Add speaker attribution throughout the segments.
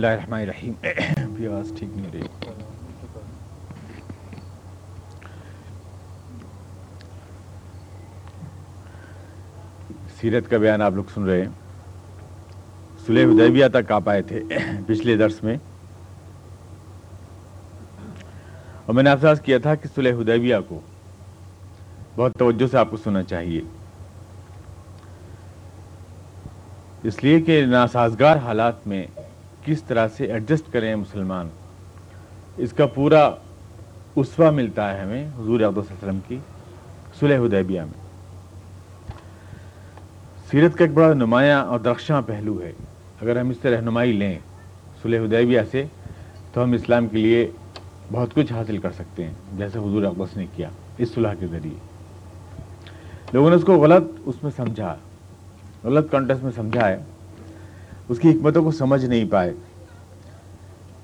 Speaker 1: اللہ الرحمن الرحیم بھی آواز ٹھیک نہیں رہی سیرت کا بیان آپ لوگ سن رہے ہیں۔ سلح حدیبیہ تک آپ آئے تھے پچھلے درس میں۔ اور میں نے افساس کیا تھا کہ سلح حدیبیہ کو بہت توجہ سے آپ کو سننا چاہیے۔ اس لیے کہ ناسازگار حالات میں کس طرح سے ایڈجسٹ کریں مسلمان؟ اس کا پورا اسوا ملتا ہے ہمیں حضور عبد وسلم کی صلح حدیبیہ میں۔ سیرت کا ایک بڑا نمایاں اور درخشاں پہلو ہے۔ اگر ہم اس سے رہنمائی لیں صلح حدیبیہ سے، تو ہم اسلام کے لیے بہت کچھ حاصل کر سکتے ہیں جیسے حضور اقبس نے کیا اس صلح کے ذریعے۔ لوگوں نے اس کو غلط اس میں سمجھا، غلط کانٹیکس میں سمجھا ہے۔ اس کی حکمتوں کو سمجھ نہیں پائے۔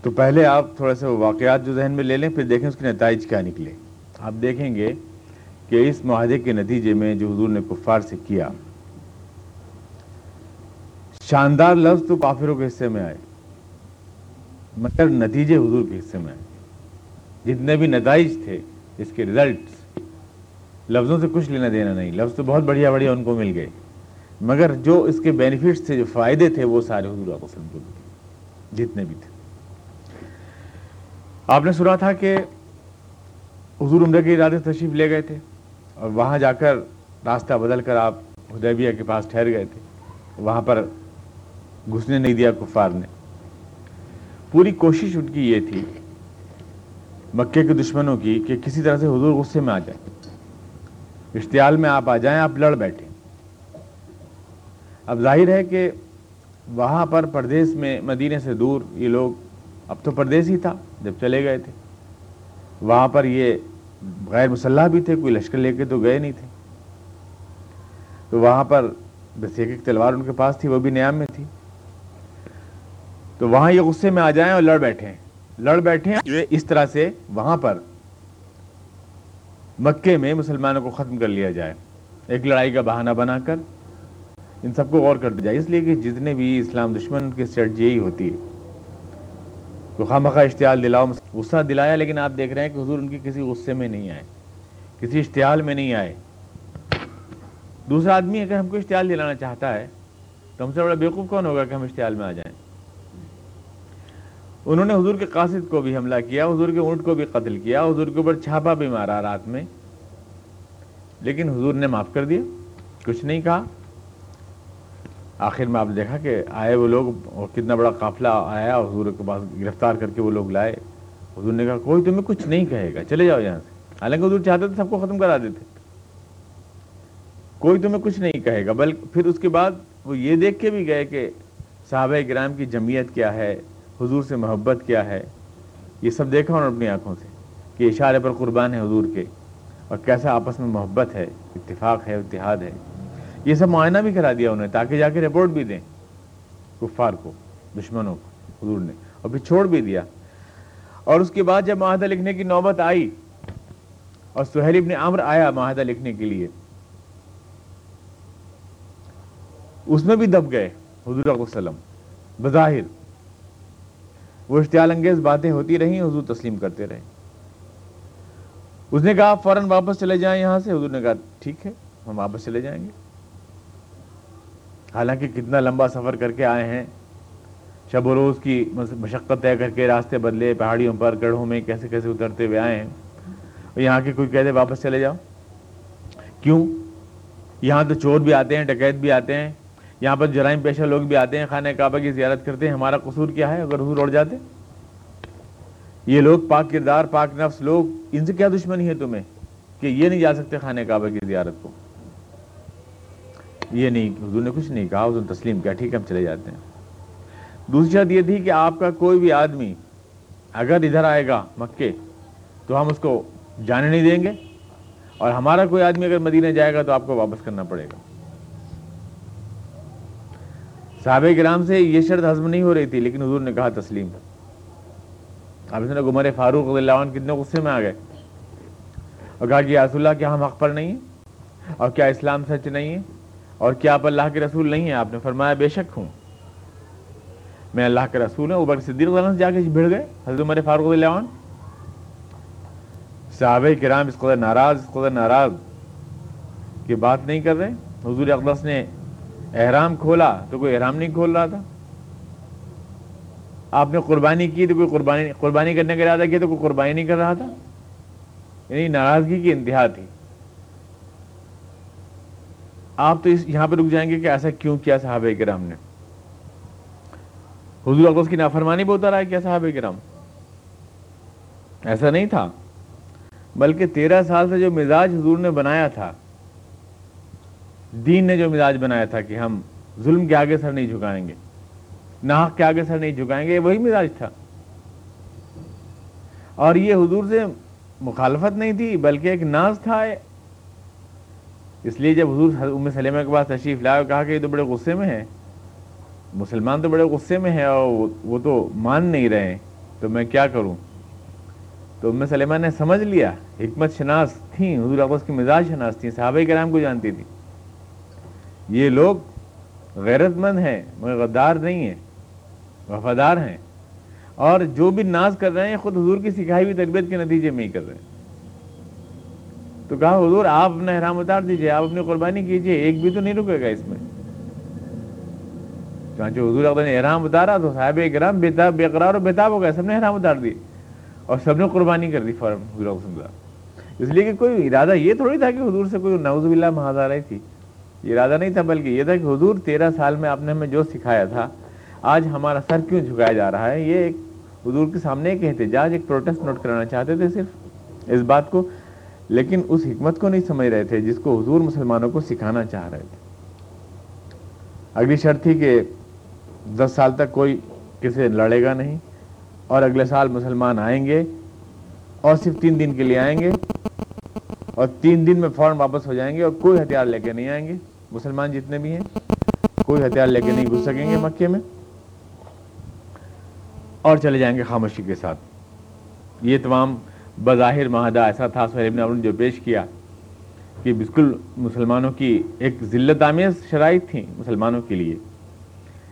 Speaker 1: تو پہلے آپ تھوڑا سا واقعات جو ذہن میں لے لیں، پھر دیکھیں اس کے نتائج کیا نکلے۔ آپ دیکھیں گے کہ اس معاہدے کے نتیجے میں جو حضور نے کفار سے کیا، شاندار لفظ تو کافروں کے حصے میں آئے، مگر نتیجے حضور کے حصے میں آئے۔ جتنے بھی نتائج تھے، اس کے ریزلٹس لفظوں سے کچھ لینا دینا نہیں، لفظ تو بہت بڑھیا بڑھیا ان کو مل گئے۔ مگر جو اس کے بینیفٹس تھے، جو فائدے تھے، وہ سارے حضور کو جتنے بھی تھے۔ آپ نے سنا تھا کہ حضور عمرہ کے ارادے تشریف لے گئے تھے اور وہاں جا کر راستہ بدل کر آپ حدیبیہ کے پاس ٹھہر گئے تھے۔ وہاں پر گھسنے نہیں دیا، کفار نے۔ پوری کوشش ان کی یہ تھی، مکے کے دشمنوں کی، کہ کسی طرح سے حضور غصے میں آ جائیں۔ اشتعال میں آپ آ جائیں، آپ لڑ بیٹھیں۔ اب ظاہر ہے کہ وہاں پر پردیس میں مدینے سے دور یہ لوگ، اب تو پردیس ہی تھا جب چلے گئے تھے۔ وہاں پر یہ غیر مسلح بھی تھے، کوئی لشکر لے کے تو گئے نہیں تھے۔ تو وہاں پر بس ایک ایک تلوار ان کے پاس تھی، وہ بھی نیام میں تھی۔ تو وہاں یہ غصے میں آ جائیں اور لڑ بیٹھے لڑ بیٹھے اس طرح سے وہاں پر مکے میں مسلمانوں کو ختم کر لیا جائے۔ ایک لڑائی کا بہانہ بنا کر ان سب کو غور کر دیا جائے۔ اس لیے کہ جتنے بھی اسلام دشمن کی اسٹریٹجی یہی ہوتی ہے۔ تو خواہ مخواہ اشتعال دلاؤ غصہ دلایا، لیکن آپ دیکھ رہے ہیں کہ حضور ان کی کسی غصے میں نہیں آئے، کسی اشتعال میں نہیں آئے۔ دوسرا آدمی اگر ہم کو اشتعال دلانا چاہتا ہے، تو ہم سے بڑا بیوقوف کون ہوگا کہ ہم اشتعال میں آ جائیں؟ انہوں نے حضور کے قاصد کو بھی حملہ کیا، حضور کے اونٹ کو بھی قتل کیا، حضور کے اوپر چھاپا بھی مارا رات میں۔ لیکن حضور نے معاف کر دیا، کچھ نہیں کہا۔ آخر میں آپ نے دیکھا کہ آئے وہ لوگ اور کتنا بڑا قافلہ آیا، حضور کے پاس گرفتار کر کے وہ لوگ لائے۔ حضور نے کہا، کوئی تمہیں کچھ نہیں کہے گا، چلے جاؤ یہاں سے۔ حالانکہ حضور چاہتے تھے سب کو ختم کرا دیتے۔ کوئی تمہیں کچھ نہیں کہے گا بلکہ پھر اس کے بعد وہ یہ دیکھ کے بھی گئے کہ صحابہ کرام کی جمعیت کیا ہے، حضور سے محبت کیا ہے۔ یہ سب دیکھا انہوں نے اپنی آنکھوں سے کہ اشارے پر قربان ہے حضور کے۔ اور کیسا آپس میں محبت ہے، اتفاق ہے، اتحاد ہے۔ یہ سب معائنہ بھی کرا دیا انہیں تاکہ جا کے رپورٹ بھی دیں کفار کو، دشمنوں کو، حضور نے، اور پھر چھوڑ بھی دیا۔ اور اس کے بعد جب معاہدہ لکھنے کی نوبت آئی اور سہیل ابن عمر آیا معاہدہ لکھنے کے لیے، اس میں بھی دب گئے حضور وسلم۔ بظاہر وہ اشتعال انگیز باتیں ہوتی رہیں، حضور تسلیم کرتے رہے اس نے کہا فوراً واپس چلے جائیں یہاں سے؟ حضور نے کہا ٹھیک ہے، ہم واپس چلے جائیں گے۔ حالانکہ کتنا لمبا سفر کر کے آئے ہیں، شب و روز کی مشقت طے کر کے راستے بدلے، پہاڑیوں پر، گڑھوں میں کیسے کیسے اترتے ہوئے آئے ہیں۔ اور یہاں کے کوئی کہتے واپس چلے جاؤ؟ کیوں؟ یہاں تو چور بھی آتے ہیں، ڈکیت بھی آتے ہیں۔ یہاں پر جرائم پیشہ لوگ بھی آتے ہیں، خانہ کعبہ کی زیارت کرتے ہیں۔ ہمارا قصور کیا ہے؟ اگر حضور اڑ جاتے؟ یہ لوگ پاک کردار، پاک نفس، لوگ، ان سے کیا دشمنی ہے تمہیں کہ یہ نہیں جا سکتے خانہ کعبہ کی زیارت کو؟ یہ نہیں، حضور نے کچھ نہیں کہا، حضور تسلیم کیا، ٹھیک ہے، ہم چلے جاتے ہیں۔ دوسری شرط یہ تھی کہ آپ کا کوئی بھی آدمی اگر ادھر آئے گا مکے، تو ہم اس کو جانے نہیں دیں گے۔ اور ہمارا کوئی آدمی اگر مدینہ جائے گا تو آپ کو واپس کرنا پڑے گا۔ صحابہ کرام سے یہ شرط ہضم نہیں ہو رہی تھی، لیکن حضور نے کہا تسلیم۔ اب اس نے گمر فاروق رضی اللہ عنہ کتنے غصے میں آ گئے اور کہا کہ رسول اللہ، کیا ہم حق پر نہیں ہیں؟ اور کیا اسلام سچ نہیں ہے؟ اور کیا آپ اللہ کے رسول نہیں ہیں؟ آپ نے فرمایا بے شک ہوں۔ میں اللہ کے رسول ہوں اوبر صدیق سے جا کے بھیڑ گئے، حضرت عمر فاروق اللہ صحابہ کرام اس قدر ناراض، اس قدر ناراض کہ بات نہیں کر رہے۔ حضور اقدس نے احرام کھولا تو کوئی احرام نہیں کھول رہا تھا۔ آپ نے قربانی کی تو کوئی قربانی قربانی کرنے کا ارادہ کیا تو کوئی قربانی نہیں کر رہا تھا؟ یعنی ناراضگی کی انتہا تھی۔ آپ تو اس یہاں پہ رک جائیں گے کہ ایسا کیوں کیا صحابہ کرام نے؟ حضور اقدس کی نافرمانی بہت رہا ہے کیا صحابہ کرام۔ ایسا نہیں تھا۔ بلکہ تیرہ سال سے جو مزاج حضور نے بنایا تھا، دین نے جو مزاج بنایا تھا کہ ہم ظلم کے آگے سر نہیں جھکائیں گے ناحق کے آگے سر نہیں جھکائیں گے، وہی مزاج تھا۔ اور یہ حضور سے مخالفت نہیں تھی، بلکہ ایک ناز تھا اس لیے جب حضور ام سلیمہ کے پاس تشریف لائے کہا کہ یہ تو بڑے غصے میں ہیں، مسلمان تو بڑے غصے میں ہیں اور وہ تو مان نہیں رہے تو میں کیا کروں؟ تو ام سلیمہ نے سمجھ لیا، حکمت شناس تھیں، حضور آپس کی مزاج شناس تھیں، صحابہ کرام کو جانتی تھی یہ لوگ غیرت مند ہیں، مگر غدار نہیں ہیں، وفادار ہیں۔ اور جو بھی ناز کر رہے ہیں، خود حضور کی سکھائی ہوئی تربیت کے نتیجے میں ہی کر رہے ہیں۔ تو کہا حضور، آپ اپنا احرام اتار دیجیے، آپ اپنی قربانی کیجیے، ایک بھی تو نہیں رکے گا اس میں۔ چانچہ حضور نے احرام اتارا تو صاحب اکرام بے بے قرار و بےتاب ہو گیا سب نے احرام اتار دی اور سب نے قربانی کر دی فوراً، حضور اس لیے کہ کوئی ارادہ یہ تھوڑی تھا کہ حضور سے کوئی نوز باللہ محاذہ رہی تھی۔ یہ ارادہ نہیں تھا، بلکہ یہ تھا کہ حضور تیرہ سال میں آپ نے ہمیں جو سکھایا تھا، آج ہمارا سر کیوں جھکایا جا رہا ہے؟ یہ ایک حضور کے سامنے ایک احتجاج، ایک پروٹیسٹ نوٹ کرانا چاہتے تھے صرف۔ اس بات کو لیکن اس حکمت کو نہیں سمجھ رہے تھے جس کو حضور مسلمانوں کو سکھانا چاہ رہے تھے۔ اگلی شرط تھی کہ دس سال تک کوئی کسی لڑے گا نہیں اور اگلے سال مسلمان آئیں گے اور صرف تین دن کے لیے آئیں گے اور تین دن میں فوراً واپس ہو جائیں گے اور کوئی ہتھیار لے کے نہیں آئیں گے۔ مسلمان جتنے بھی ہیں، کوئی ہتھیار لے کے نہیں گھس سکیں گے مکے میں۔ اور چلے جائیں گے خاموشی کے ساتھ۔ یہ تمام بظاہر معاہدہ ایسا تھا سہیب نے جو پیش کیا کہ بالکل مسلمانوں کی ایک ذلت آمیز شرائط تھیں مسلمانوں کے لیے۔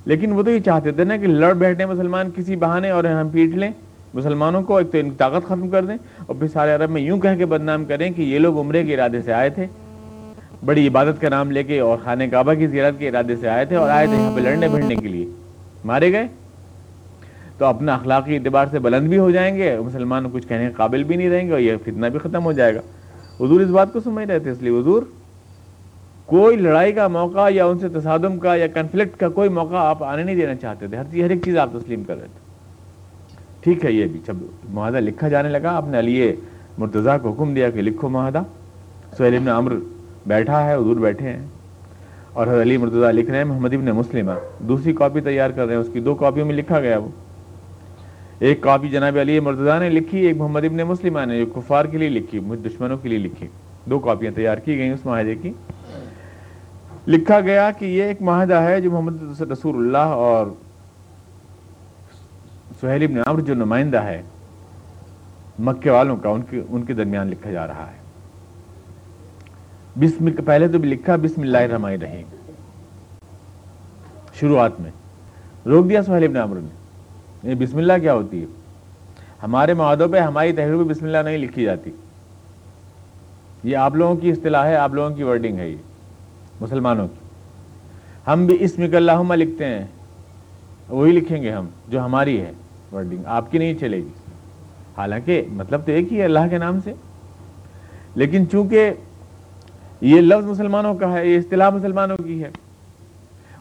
Speaker 1: لیکن وہ تو یہ چاہتے تھے نا کہ لڑ بیٹھیں مسلمان کسی بہانے اور ہم پیٹ لیں، مسلمانوں کو ایک تو ان کی طاقت ختم کر دیں اور پھر سارے عرب میں یوں کہہ کے بدنام کریں کہ یہ لوگ عمرے کے ارادے سے آئے تھے۔ بڑی عبادت کا نام لے کے اور خانہ کعبہ کی زیارت کے ارادے سے آئے تھے اور آئے تھے یہاں پہ لڑنے بھیڑنے کے لیے۔ مارے گئے؟ تو اپنا اخلاقی اعتبار سے بلند بھی ہو جائیں گے، مسلمان کچھ کہنے کے قابل بھی نہیں رہیں گے اور یہ فتنہ بھی ختم ہو جائے گا۔ حضور اس بات کو سمجھ رہے تھے، اس لیے حضور، کوئی لڑائی کا موقع یا ان سے تصادم کا یا کنفلکٹ کا کوئی موقع آپ آنے نہیں دینا چاہتے تھے۔ ہر چیز، ہر ایک چیز آپ تسلیم کر رہے تھے۔ ٹھیک ہے، یہ بھی جب معاہدہ لکھا جانے لگا، آپ نے علی مرتضیٰ کو حکم دیا کہ لکھو معاہدہ۔ سہیل ابن عمر بیٹھا ہے، حضور بیٹھے ہیں۔ اور حضرت علی مرتضیٰ لکھ رہے ہیں، محمد ابن مسلمہ۔ دوسری کاپی تیار کر رہے ہیں، اس کی دو کاپیوں میں لکھا گیا وہ۔ ایک کاپی جناب علی مرتضیٰ نے لکھی، ایک محمد ابن مسلمہ نے جو کفار کے لیے لکھی دشمنوں کے لیے لکھی۔ دو کاپیاں تیار کی گئیں اس معاہدے کی۔ لکھا گیا کہ یہ ایک معاہدہ ہے جو محمد رسول اللہ اور سہیل ابن عمر جو نمائندہ ہے مکے والوں کا، ان کے ان کے درمیان لکھا جا رہا ہے۔ بسم، پہلے تو بھی لکھا، بسم اللہ الرحمن الرحیم۔ شروعات میں۔ روک دیا سہیل ابن عمر نے۔ یہ بسم اللہ کیا ہوتی ہے؟ ہمارے معاہدوں پہ ہماری تحریر پہ بسم اللہ نہیں لکھی جاتی۔ یہ آپ لوگوں کی اصطلاح ہے، آپ لوگوں کی ورڈنگ ہے یہ، مسلمانوں کی۔ ہم بھی اسم اللہ لکھتے ہیں، وہی لکھیں گے ہم جو ہماری ہے ورڈنگ آپ کی نہیں چلے گی۔ حالانکہ مطلب تو ایک ہی ہے اللہ کے نام سے۔ لیکن چونکہ یہ لفظ مسلمانوں کا ہے، یہ اصطلاح مسلمانوں کی ہے۔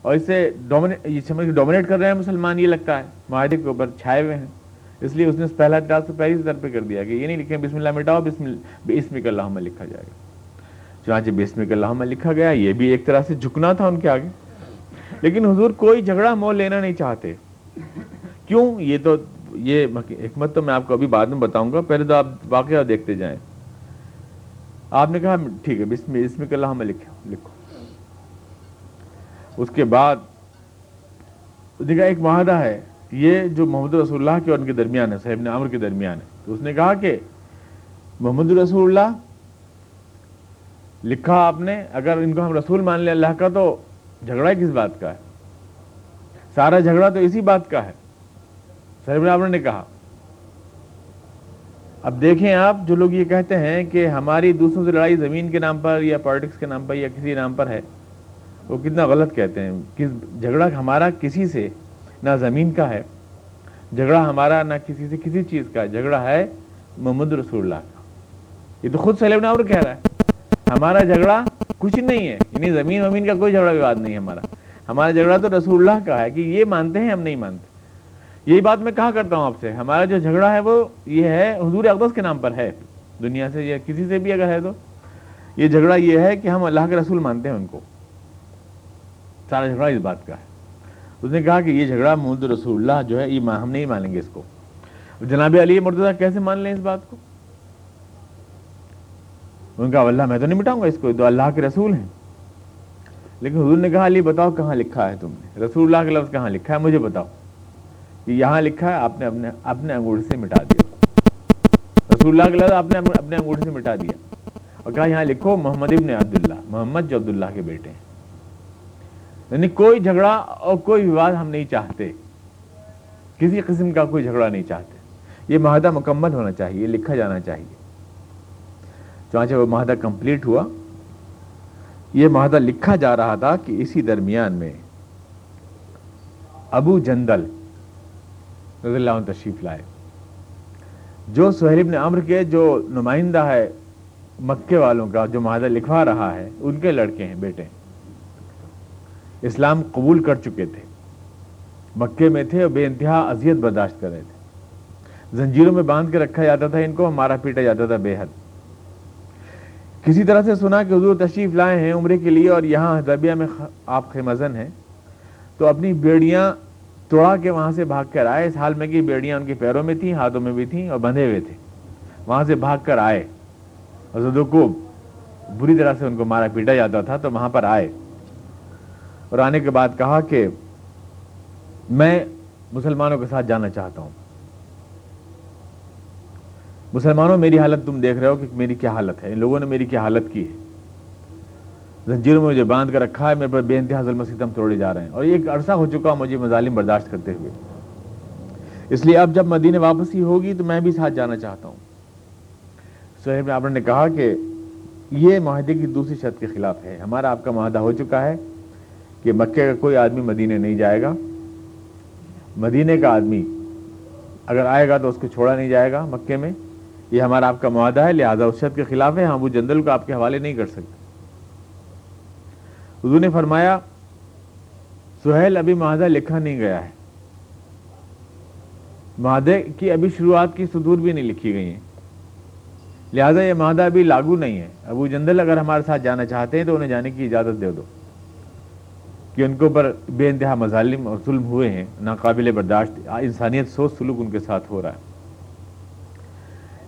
Speaker 1: اور اسے ڈومنیٹ کر رہے ہیں مسلمان، یہ لگتا ہے۔ معاہدے کے اوپر چھائے ہوئے ہیں۔ اس لیے اس نے پہلا اعتراض تو پہلی سطح پہ کر دیا کہ یہ نہیں لکھیں بسم اللہ مٹاؤ، بسم اسم اللہ لکھا جائے گا۔ چنانچہ بسم اللہ میں لکھا گیا، یہ بھی ایک طرح سے جھکنا تھا ان کے آگے۔ لیکن حضور کوئی جھگڑا مول لینا نہیں چاہتے۔ کیوں؟ یہ تو یہ حکمت تو میں آپ کو ابھی بعد میں بتاؤں گا، پہلے تو آپ واقعہ دیکھتے جائیں۔ آپ نے کہا، ٹھیک ہے، بسم اسم اللہ میں لکھو لکھو۔ اس کے بعد دیکھا ایک معاہدہ ہے، یہ جو محمد رسول اللہ کے اور ان کے درمیان ہے، صاحب نے عمر کے درمیان ہے۔ تو اس نے کہا کہ محمد رسول اللہ لکھا آپ نے، اگر ان کو ہم رسول مان لیں اللہ کا تو جھگڑا کس بات کا ہے؟ سارا جھگڑا تو اسی بات کا ہے۔ سہیل عمر نے کہا۔ اب دیکھیں آپ، جو لوگ یہ کہتے ہیں کہ ہماری دوسروں سے لڑائی زمین کے نام پر یا پالیٹکس کے نام پر یا کسی نام پر ہے وہ کتنا غلط کہتے ہیں۔ کہ جھگڑا ہمارا کسی سے نہ زمین کا ہے، جھگڑا ہمارا نہ کسی سے کسی چیز کا جھگڑا ہے محمد رسول اللہ کا۔ یہ تو خود سیلب ناور کہہ رہا ہے۔ ہمارا جھگڑا کچھ نہیں ہے یعنی زمین ومین کا کوئی جھگڑا وواد نہیں ہے ہمارا۔ ہمارا جھگڑا تو رسول اللہ کا ہے کہ یہ مانتے ہیں ہم نہیں مانتے۔ یہی بات میں کہا کرتا ہوں آپ سے، ہمارا جو جھگڑا ہے وہ یہ ہے، حضور اقدس کے نام پر ہے۔ دنیا سے یا کسی سے بھی اگر ہے تو یہ جھگڑا یہ ہے کہ ہم اللہ کے رسول مانتے ہیں ان کو۔ سارا جھگڑا اس بات کا ہے۔ اس نے کہا کہ یہ جھگڑا محمد رسول اللہ جو ہے، یہ ہم نہیں مانیں گے اس کو۔ جناب علی مرتضی کیسے مان لیں اس بات کو؟ ان کا اللہ میں تو نہیں مٹاؤں گا اس کو تو اللہ کے رسول ہیں۔ لیکن حضور نے کہا، علی بتاؤ کہاں لکھا ہے تم نے؟ رسول اللہ کے لفظ کہاں لکھا ہے؟ مجھے بتاؤ۔ کہ یہاں لکھا ہے، آپ نے اپنے اپنے انگوٹھے سے مٹا دیا۔ رسول اللہ کے لفظ، آپ نے اپنے انگوٹھے سے مٹا دیا۔ اور کہا، یہاں لکھو، محمد ابن عبداللہ، محمد جو عبداللہ کے بیٹے ہیں۔ یعنی کوئی جھگڑا اور کوئی وواد ہم نہیں چاہتے۔ کسی قسم کا کوئی جھگڑا نہیں چاہتے۔ یہ معاہدہ مکمل ہونا چاہیے، لکھا جانا چاہیے۔ چانچہ وہ معاہدہ کمپلیٹ ہوا۔ یہ معاہدہ لکھا جا رہا تھا کہ اسی درمیان میں ابو جندل رضی اللہ عنہ تشریف لائے۔ جو سہیل ابن عمر کے جو نمائندہ ہے، مکے والوں کا جو معاہدہ لکھوا رہا ہے، ان کے لڑکے ہیں، بیٹے ہیں۔ اسلام قبول کر چکے تھے۔ مکے میں تھے اور بے انتہا اذیت برداشت کر رہے تھے۔ زنجیروں میں باندھ کے رکھا جاتا تھا، ان کو مارا پیٹا جاتا تھا بے حد۔ کسی طرح سے سنا کہ حضور تشریف لائے ہیں عمرے کے لیے اور یہاں حدیبیہ میں آپ خیمزن ہیں۔ تو اپنی بیڑیاں توڑا کے وہاں سے بھاگ کر آئے۔ اس حال میں کہ بیڑیاں ان کے پیروں میں تھیں، ہاتھوں میں بھی تھیں اور بندھے ہوئے تھے۔ وہاں سے بھاگ کر آئے۔ حضرت کو بری طرح سے ان کو مارا پیٹا جاتا تھا تو وہاں پر آئے۔ اور آنے کے بعد کہا کہ میں مسلمانوں کے ساتھ جانا چاہتا ہوں۔ مسلمانوں، میری حالت تم دیکھ رہے ہو کہ میری کیا حالت ہے۔ ان لوگوں نے میری کیا حالت کی ہے۔ زنجیروں میں مجھے باندھ کر رکھا ہے، میرے پر بے انتہا ظلم ستم توڑے جا رہے ہیں۔ اور یہ ایک عرصہ ہو چکا مجھے مظالم برداشت کرتے ہوئے۔ اس لیے اب جب مدینے واپسی ہوگی تو میں بھی ساتھ جانا چاہتا ہوں۔ سہیب آپ نے کہا کہ یہ معاہدے کی دوسری شرط کے خلاف ہے۔ ہمارا آپ کا معاہدہ ہو چکا ہے۔ کہ مکے کا کوئی آدمی مدینے نہیں جائے گا۔ مدینے کا آدمی اگر آئے گا تو اس کو چھوڑا نہیں جائے گا مکے میں۔ یہ ہمارا آپ کا معاہدہ ہے، لہٰذا اس شرط کے خلاف ہے ہم وہ جندل کو آپ کے حوالے نہیں کر سکتے۔ حضور نے فرمایا، سہیل ابھی معاہدہ لکھا نہیں گیا ہے۔ معاہدے کی ابھی شروعات کی صدور بھی نہیں لکھی گئی ہیں۔ لہٰذا یہ معاہدہ ابھی لاگو نہیں ہے۔ ابو جندل اگر ہمارے ساتھ جانا چاہتے ہیں تو انہیں جانے کی اجازت دے دو۔ کہ ان کے اوپر بے انتہا مظالم اور ظلم ہوئے ہیں، ناقابل برداشت، انسانیت سوچ سلوک ان کے ساتھ ہو رہا ہے۔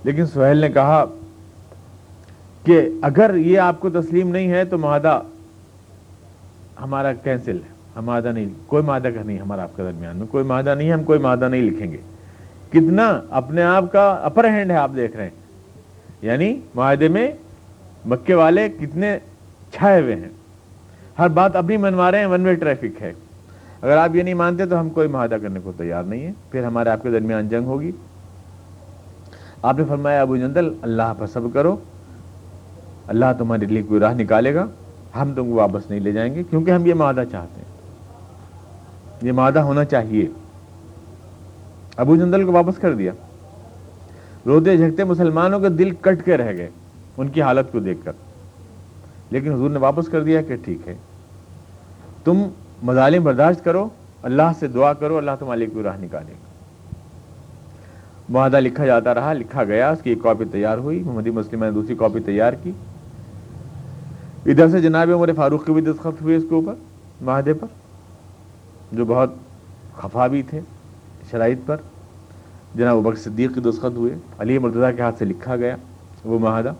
Speaker 1: لیکن سہیل نے کہا کہ اگر یہ آپ کو تسلیم نہیں ہے تو معاہدہ ہمارا کینسل ہے۔ ہم معاہدہ نہیں، کوئی معاہدہ کا نہیں ہمارا آپ کے درمیان میں، کوئی معاہدہ نہیں، ہم کوئی معاہدہ نہیں لکھیں گے۔ کتنا اپنے آپ کا اپر ہینڈ ہے، آپ دیکھ رہے ہیں۔ یعنی معاہدے میں مکے والے کتنے چھائے ہوئے ہیں۔ ہر بات اپنی منوا رہے ہیں ون وے ٹریفک ہے۔ اگر آپ یہ نہیں مانتے تو ہم کوئی معاہدہ کرنے کو تیار نہیں ہے پھر ہمارے آپ کے درمیان جنگ ہوگی۔ آپ نے فرمایا، ابو جندل، اللہ پر سب کرو۔ اللہ تمہارے لیے کوئی راہ نکالے گا۔ ہم تم کو واپس نہیں لے جائیں گے، کیونکہ ہم یہ معاہدہ چاہتے ہیں۔ یہ معاہدہ ہونا چاہیے۔ ابو جندل کو واپس کر دیا۔ روتے جھکتے مسلمانوں کے دل کٹ کے رہ گئے، ان کی حالت کو دیکھ کر۔ لیکن حضور نے واپس کر دیا کہ ٹھیک ہے۔ تم مظالم برداشت کرو، اللہ سے دعا کرو، اللہ تمہارے کوئی راہ نکالے۔ گا معاہدہ لکھا جاتا رہا، لکھا گیا، اس کی ایک کاپی تیار ہوئی۔ محمدی مسلم نے دوسری کاپی تیار کی۔ ادھر سے جناب عمر فاروق کے بھی دستخط ہوئے اس کے اوپر، معاہدے پر، جو بہت خفا بھی تھے شرائط پر۔ جناب بخش صدیق کے دستخط ہوئے، علی مرتضیٰ کے ہاتھ سے لکھا گیا وہ معاہدہ۔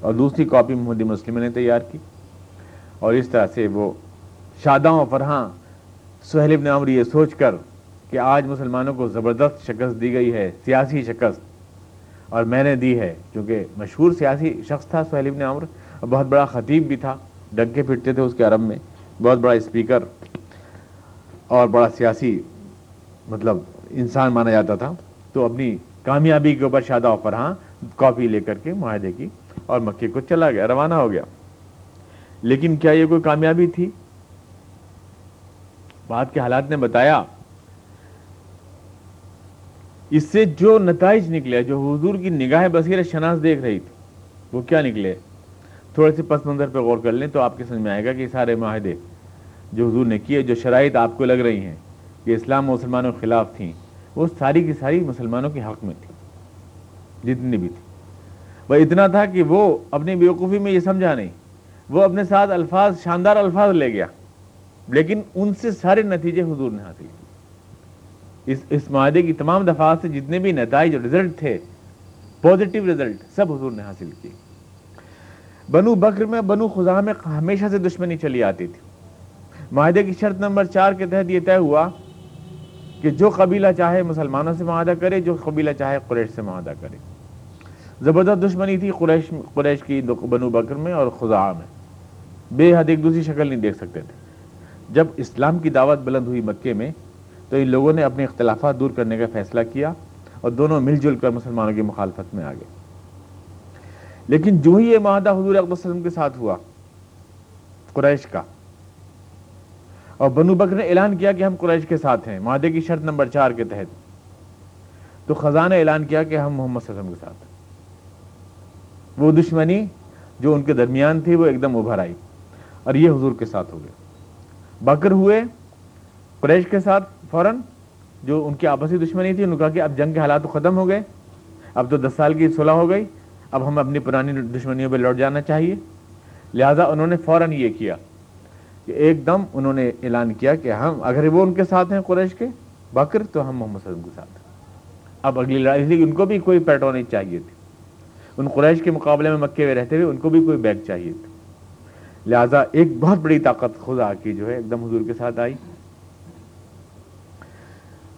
Speaker 1: اور دوسری کاپی محمدی مسلم نے تیار کی اور اس طرح سے وہ شاداں و فرحاں سہیل ابن عمر یہ سوچ کر کہ آج مسلمانوں کو زبردست شکست دی گئی ہے، سیاسی شکست اور میں نے دی ہے کیونکہ مشہور سیاسی شخص تھا سہیل ابن عمر اور بہت بڑا خطیب بھی تھا، ڈنکے پھٹتے تھے اس کے عرب میں، بہت بڑا اسپیکر اور بڑا سیاسی مطلب انسان مانا جاتا تھا۔ تو اپنی کامیابی کے اوپر شادہ و فرحاں کاپی لے کر کے معاہدے کی۔ اور مکے کو چلا گیا، روانہ ہو گیا۔ لیکن کیا یہ کوئی کامیابی تھی؟ بات کے حالات نے بتایا۔ اس سے جو نتائج نکلے، جو حضور کی نگاہ بصیر شناس دیکھ رہی تھی، وہ کیا نکلے؟ تھوڑے سے پس منظر پہ غور کر لیں تو آپ کے سمجھ میں آئے گا کہ سارے معاہدے جو حضور نے کیے، جو شرائط آپ کو لگ رہی ہیں کہ اسلام مسلمانوں کے خلاف تھیں، وہ ساری کی ساری مسلمانوں کے حق میں تھی جتنی بھی تھی وہ اتنا تھا کہ وہ اپنی بیوقوفی میں یہ سمجھا نہیں۔ وہ اپنے ساتھ الفاظ، شاندار الفاظ لے گیا۔ لیکن ان سے سارے نتیجے حضور نے حاصل کیے۔ اس اس معاہدے کی تمام دفعات سے جتنے بھی نتائج اور رزلٹ تھے پازیٹیو رزلٹ سب حضور نے حاصل کیے۔ بنو بکر میں، بنو خزاں میں ہمیشہ سے دشمنی چلی آتی تھی۔ معاہدے کی شرط نمبر چار کے تحت یہ طے ہوا کہ جو قبیلہ چاہے مسلمانوں سے معاہدہ کرے، جو قبیلہ چاہے قریش سے معاہدہ کرے۔ زبردست دشمنی تھی قریش قریش کی بنو بکر میں اور خزاں میں۔ بے حد ایک دوسری شکل نہیں دیکھ سکتے تھے۔ جب اسلام کی دعوت بلند ہوئی مکے میں، تو ان لوگوں نے اپنے اختلافات دور کرنے کا فیصلہ کیا اور دونوں مل جل کر مسلمانوں کی مخالفت میں آ گئے لیکن جو ہی یہ معاہدہ حضور اقبال وسلم کے ساتھ ہوا، قریش کا، اور بنو بکر نے اعلان کیا کہ ہم قریش کے ساتھ ہیں، معاہدے کی شرط نمبر چار کے تحت۔ تو خزاں نے اعلان کیا کہ ہم محمد صلی اللہ علیہ وسلم کے ساتھ ہیں۔ وہ دشمنی جو ان کے درمیان تھی، وہ ایک دم ابھر آئی اور یہ حضور کے ساتھ ہو گئے۔ بکر ہوئے قریش کے ساتھ فوراً، جو ان کی آپسی دشمنی تھی، انہوں نے کہا کہ اب جنگ کے حالات ختم ہو گئے، اب تو دس سال کی صلح ہو گئی، اب ہم اپنی پرانی دشمنیوں پہ لوٹ جانا چاہیے۔ لہٰذا انہوں نے فوراً یہ کیا کہ ایک دم انہوں نے اعلان کیا کہ ہم، اگر وہ ان کے ساتھ ہیں قریش کے بکر تو ہم محمد صلی اللہ علیہ وسلم کے ساتھ ہیں۔ اب اگلی لڑائی لیے ان کو بھی کوئی پیٹرو نہیں چاہیے تھی۔ ان قریش کے مقابلے میں مکے میں رہتے ہوئے ان کو بھی کوئی بیگ چاہیے تھی لہٰذا ایک بہت بڑی طاقت خدا کی جو ہے ایک دم حضور کے ساتھ آئی۔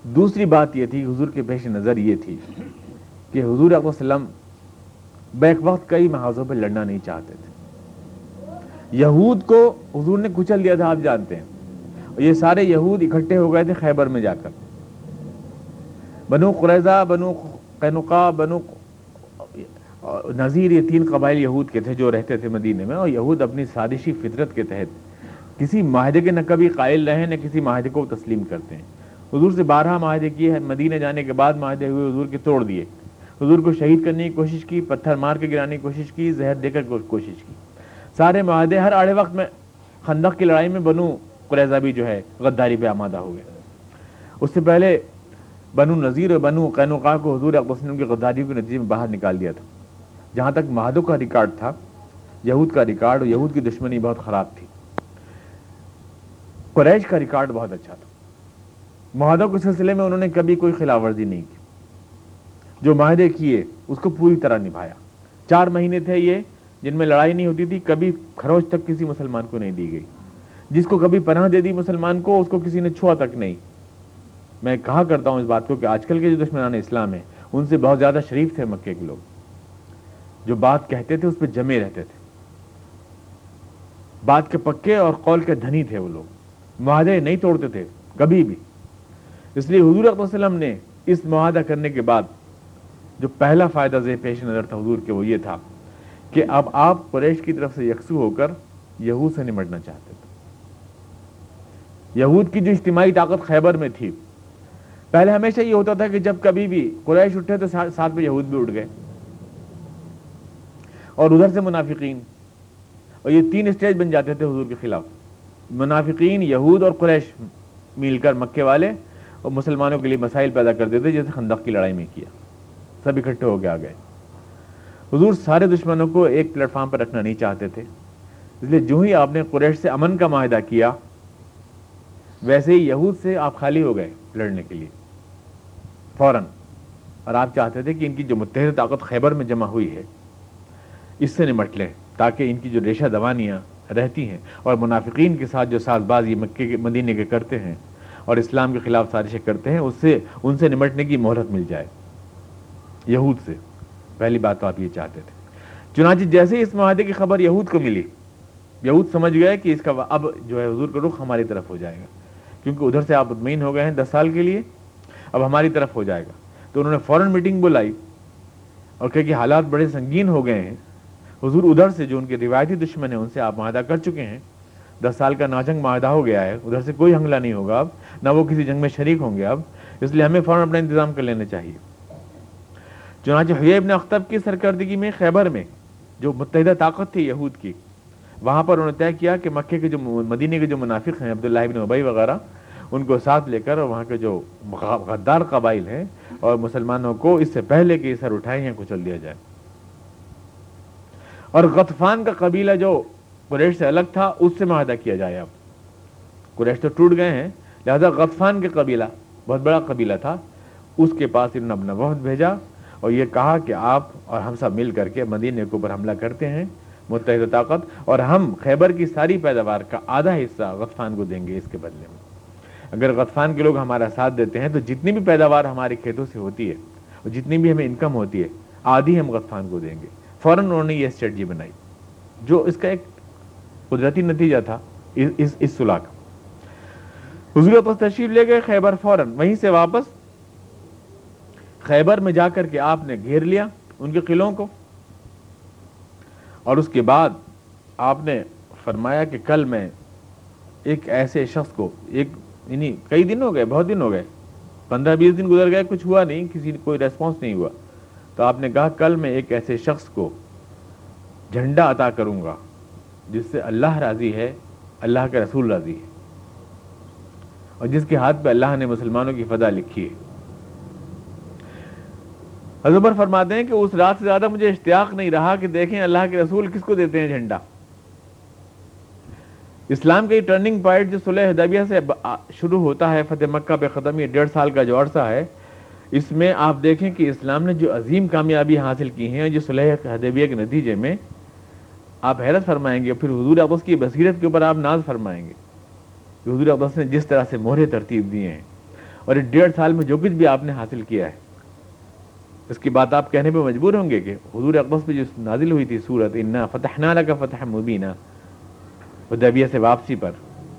Speaker 1: دوسری بات یہ تھی، حضور کے پیش نظر یہ تھی کہ حضور وسلم بیک وقت کئی محاذوں پہ لڑنا نہیں چاہتے تھے۔ یہود کو حضور نے کچل دیا تھا، آپ جانتے ہیں۔ یہ سارے یہود اکٹھے ہو گئے تھے خیبر میں جا کر۔ بنو قریضہ بنو قینقا بنو نظیر یہ تین قبائل یہود کے تھے جو رہتے تھے مدینے میں اور یہود اپنی سازشی فطرت کے تحت کسی معاہدے کے نہ کبھی قائل رہے نہ کسی معاہدے کو تسلیم کرتے ہیں۔ حضور سے بارہ معاہدے کیے مدینے جانے کے بعد معاہدے ہوئے، حضور کے توڑ دیے۔ حضور کو شہید کرنے کی کوشش کی، پتھر مار کے گرانے کی کوشش کی، زہر دے کر کوشش کی۔ سارے معاہدے ہر آڑے وقت میں خندق کی لڑائی میں بنو قریضہ بھی جو ہے غداری پہ آمادہ ہو گئے۔ اس سے پہلے بنو نذیر اور بنو قینوقا کو حضور وسلم کی غداری کے نتیجے میں باہر نکال دیا تھا۔ جہاں تک معاہدوں کا ریکارڈ تھا، یہود کا ریکارڈ اور یہود کی دشمنی بہت خراب تھی۔ قریش کا ریکارڈ بہت اچھا تھا۔ معاہدوں کے سلسلے میں انہوں نے کبھی کوئی خلاف ورزی نہیں کی۔ جو معاہدے کیے، اس کو پوری طرح نبھایا۔ چار مہینے تھے یہ، جن میں لڑائی نہیں ہوتی تھی، کبھی خروش تک کسی مسلمان کو نہیں دی گئی۔ جس کو کبھی پناہ دے دی مسلمان کو، اس کو کسی نے چھوا تک نہیں۔ میں کہا کرتا ہوں اس بات کو کہ آج کل کے جو دشمنان اسلام ہیں، ان سے بہت زیادہ شریف تھے مکے کے لوگ۔ جو بات کہتے تھے اس پہ جمے رہتے تھے۔ بات کے پکے اور قول کے دھنی تھے وہ لوگ۔ معاہدے نہیں توڑتے تھے، کبھی بھی۔ اس لیے حضور وسلم نے اس معاہدہ کرنے کے بعد جو پہلا فائدہ زی پیش نظر تھا حضور کے وہ یہ تھا کہ اب آپ قریش کی طرف سے یکسو ہو کر یہود سے نمٹنا چاہتے تھے۔ یہود کی جو اجتماعی طاقت خیبر میں تھی، پہلے ہمیشہ یہ ہوتا تھا کہ جب کبھی بھی قریش اٹھے تو ساتھ میں یہود بھی اٹھ گئے۔ اور ادھر سے منافقین۔ اور یہ تین اسٹیج بن جاتے تھے حضور کے خلاف۔ منافقین، یہود اور قریش مل کر مکے والے اور مسلمانوں کے لیے مسائل پیدا کر دیتے، جیسے خندق کی لڑائی میں کیا۔ سب اکٹھے ہو کے آ گئے۔ حضور سارے دشمنوں کو ایک پلیٹ فارم پر رکھنا نہیں چاہتے تھے۔ اس لیے جو ہی آپ نے قریش سے امن کا معاہدہ کیا، ویسے ہی یہود سے آپ خالی ہو گئے لڑنے کے لیے۔ فوراً۔ اور آپ چاہتے تھے کہ ان کی جو متحد طاقت خیبر میں جمع ہوئی ہے اس سے نمٹ لیں تاکہ ان کی جو ریشہ دوانیاں رہتی ہیں اور منافقین کے ساتھ جو ساز باز یہ مکے کے مدینے کے کرتے ہیں اور اسلام کے خلاف سازشیں کرتے ہیں، اس سے ان سے نمٹنے کی مہرت مل جائے۔ یہود سے۔ پہلی بات تو آپ یہ چاہتے تھے۔ چنانچہ جیسے اس معاہدے کی خبر یہود کو ملی، یہود سمجھ گئے کہ اس کا اب جو ہے حضور کا رخ ہماری طرف ہو جائے گا۔ کیونکہ ادھر سے آپ مطمئن ہو گئے ہیں دس سال کے لیے، اب ہماری طرف ہو جائے گا۔ تو انہوں نے فوراً میٹنگ بلائی اور کہ کہ حالات بڑے سنگین ہو گئے ہیں۔ حضور ادھر سے جو ان کے روایتی دشمن ہیں، ان سے آپ معاہدہ کر چکے ہیں۔ دس سال کا ناجنگ معاہدہ ہو گیا ہے۔ ادھر سے کوئی حملہ نہیں ہوگا اب، نہ وہ کسی جنگ میں شریک ہوں گے اب۔ اس لیے ہمیں فوراً اپنا انتظام کر لینا چاہیے۔ چنانچہ حیب نے اختب کی سرکردگی میں خیبر میں جو متحدہ طاقت تھی یہود کی، وہاں پر انہوں نے طے کیا کہ مکے کے جو مدینے کے جو منافق ہیں، عبداللہ ابن ابئی وغیرہ، ان کو ساتھ لے کر وہاں کے جو غدار قبائل ہیں اور مسلمانوں کو اس سے پہلے کہ سر اٹھائے ہیں، کچل دیا جائے۔ اور غطفان کا قبیلہ جو قریش سے الگ تھا، اس سے معاہدہ کیا جائے اب۔ قریش تو ٹوٹ گئے ہیں، لہذا غطفان کے قبیلہ بہت بڑا قبیلہ تھا۔ اس کے پاس انہوں نے اپنا وفد بھیجا اور یہ کہا کہ آپ اور ہم سب مل کر کے مدینے کے اوپر حملہ کرتے ہیں، متحدہ طاقت، اور ہم خیبر کی ساری پیداوار کا آدھا حصہ غطفان کو دیں گے اس کے بدلے میں۔ اگر غطفان کے لوگ ہمارا ساتھ دیتے ہیں تو جتنی بھی پیداوار ہمارے کھیتوں سے ہوتی ہے، اور جتنی بھی ہمیں انکم ہوتی ہے، آدھی ہم غطفان کو دیں گے۔ فوراً انہوں نے یہ اسٹریٹجی بنائی، جو اس کا ایک قدرتی نتیجہ تھا اس اس صلاح کا۔ حضور تشریف لے گئے، خیبر فوراً، وہیں سے واپس۔ خیبر میں جا کر کے آپ نے گھیر لیا ان کے قلعوں کو۔ اور اس کے بعد آپ نے فرمایا کہ کل میں ایک ایسے شخص کو، ایک یعنی کئی دن ہو گئے، بہت دن ہو گئے، پندرہ بیس دن گزر گئے، کچھ ہوا نہیں، کسی، کوئی ریسپانس نہیں ہوا۔ تو آپ نے کہا کل میں ایک ایسے شخص کو جھنڈا عطا کروں گا جس سے اللہ راضی ہے، اللہ کے رسول راضی ہے۔ اور جس کے ہاتھ پہ اللہ نے مسلمانوں کی فضا لکھی ہے۔ حضبر فرماتے ہیں کہ اس رات سے زیادہ مجھے اشتیاق نہیں رہا کہ دیکھیں اللہ کے رسول کس کو دیتے ہیں جھنڈا۔ اسلام کا یہ ٹرننگ پوائنٹ جو صلح حدیبیہ سے شروع ہوتا ہے، فتح مکہ پہ ختم، یہ ڈیڑھ سال کا جو عرصہ ہے اس میں آپ دیکھیں کہ اسلام نے جو عظیم کامیابی حاصل کی ہیں جو صلح حدیبیہ کے نتیجے میں آپ حیرت فرمائیں گے پھر حضور ابس کی بصیرت کے اوپر آپ ناز فرمائیں گے کہ حضور ابس نے جس طرح سے مہرے ترتیب دیے ہیں اور اس ڈیڑھ سال میں جو کچھ بھی آپ نے حاصل کیا ہے، اس کی بات آپ کہنے پہ مجبور ہوں گے کہ حضور اقبص پہ جو نازل ہوئی تھی صورت انا فتح نالا کا فتح مبینہ ادیبیہ سے واپسی پر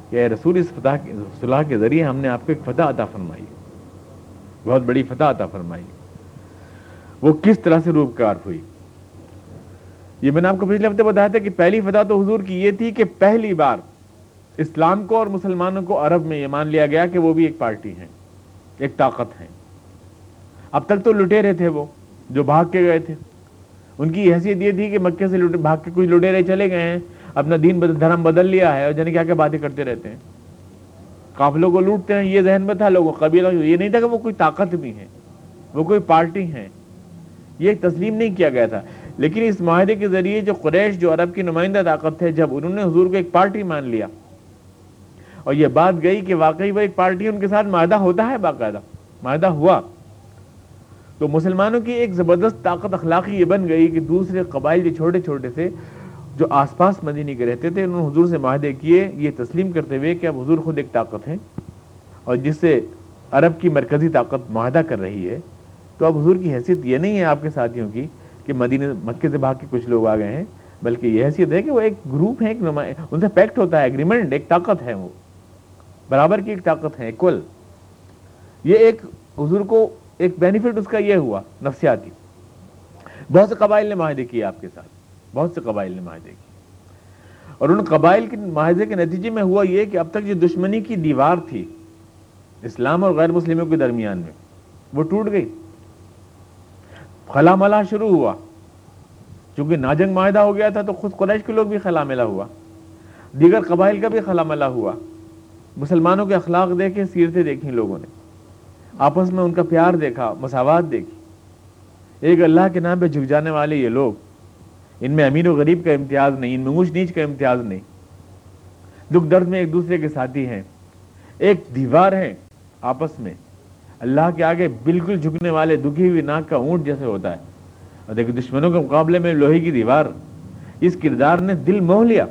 Speaker 1: کہ اے رسول، اس فتح صلاح کے ذریعے ہم نے آپ کو ایک فتح عطا فرمائی۔ بہت بڑی فتح عطا فرمائی۔ وہ کس طرح سے روپکار ہوئی؟ یہ میں نے آپ کو پچھلے ہفتے بتایا تھا کہ پہلی فتح تو حضور کی یہ تھی کہ پہلی بار اسلام کو اور مسلمانوں کو عرب میں یہ مان لیا گیا کہ وہ بھی ایک پارٹی ہیں، ایک طاقت ہیں۔ اب تک تو لٹیرے تھے وہ، جو بھاگ کے گئے تھے۔ ان کی حیثیت یہ تھی کہ مکے سے بھاگ کے کچھ لٹیرے چلے گئے ہیں، اپنا دین دھرم بدل لیا ہے اور جانے کیا کیا باتیں کرتے رہتے ہیں۔ قافلوں کو لوٹتے ہیں، یہ ذہن میں تھا لوگوں قبیلہ یہ نہیں تھا کہ وہ کوئی طاقت بھی ہے وہ کوئی پارٹی ہے یہ تسلیم نہیں کیا گیا تھا۔ لیکن اس معاہدے کے ذریعے جو قریش، جو عرب کی نمائندہ طاقت تھے، جب انہوں نے حضور کو ایک پارٹی مان لیا، اور یہ بات گئی کہ واقعی وہ ایک پارٹی ان کے ساتھ معاہدہ ہوتا ہے، باقاعدہ معاہدہ ہوا۔ تو مسلمانوں کی ایک زبردست طاقت اخلاقی یہ بن گئی کہ دوسرے قبائل جو چھوٹے چھوٹے سے جو آس پاس مدینی کے رہتے تھے، انہوں نے حضور سے معاہدے کیے، یہ تسلیم کرتے ہوئے کہ اب حضور خود ایک طاقت ہے اور جس سے عرب کی مرکزی طاقت معاہدہ کر رہی ہے، تو اب حضور کی حیثیت یہ نہیں ہے آپ کے ساتھیوں کی کہ مدینہ مکے سے بھاگ کے کچھ لوگ آ گئے ہیں، بلکہ یہ حیثیت ہے کہ وہ ایک گروپ ہے ایک ان سے پیکٹ ہوتا ہے ایگریمنٹ ایک طاقت ہے وہ، برابر کی ایک طاقت ہے کل یہ ایک حضور کو ایک بینیفٹ اس کا یہ ہوا، نفسیاتی. بہت سے قبائل نے معاہدے کیے آپ کے ساتھ۔ بہت سے قبائل نے معاہدے کیے۔ اور ان قبائل کے معاہدے کے نتیجے میں ہوا یہ کہ اب تک جو دشمنی کی دیوار تھی اسلام اور غیر مسلموں کے درمیان میں، وہ ٹوٹ گئی۔ خلا ملا شروع ہوا۔ چونکہ ناجنگ معاہدہ ہو گیا تھا تو خود قریش کے لوگ بھی خلا ملا ہوا۔ دیگر قبائل کا بھی خلا ملا ہوا۔ مسلمانوں کے اخلاق دیکھے، سیرتیں دیکھی لوگوں نے۔ آپس میں ان کا پیار دیکھا، مساوات دیکھی۔ ایک اللہ کے نام پہ جھک جانے والے یہ لوگ ان میں امیر و غریب کا امتیاز نہیں، ان میں اونچ نیچ کا امتیاز نہیں۔ دکھ درد میں ایک دوسرے کے ساتھی ہیں، ایک دیوار ہے آپس میں۔ اللہ کے آگے بالکل جھکنے والے دکھی ہوئی ناک کا اونٹ جیسے ہوتا ہے۔ اور دیکھیں دشمنوں کے مقابلے میں لوہے کی دیوار، اس کردار نے دل موہ لیا۔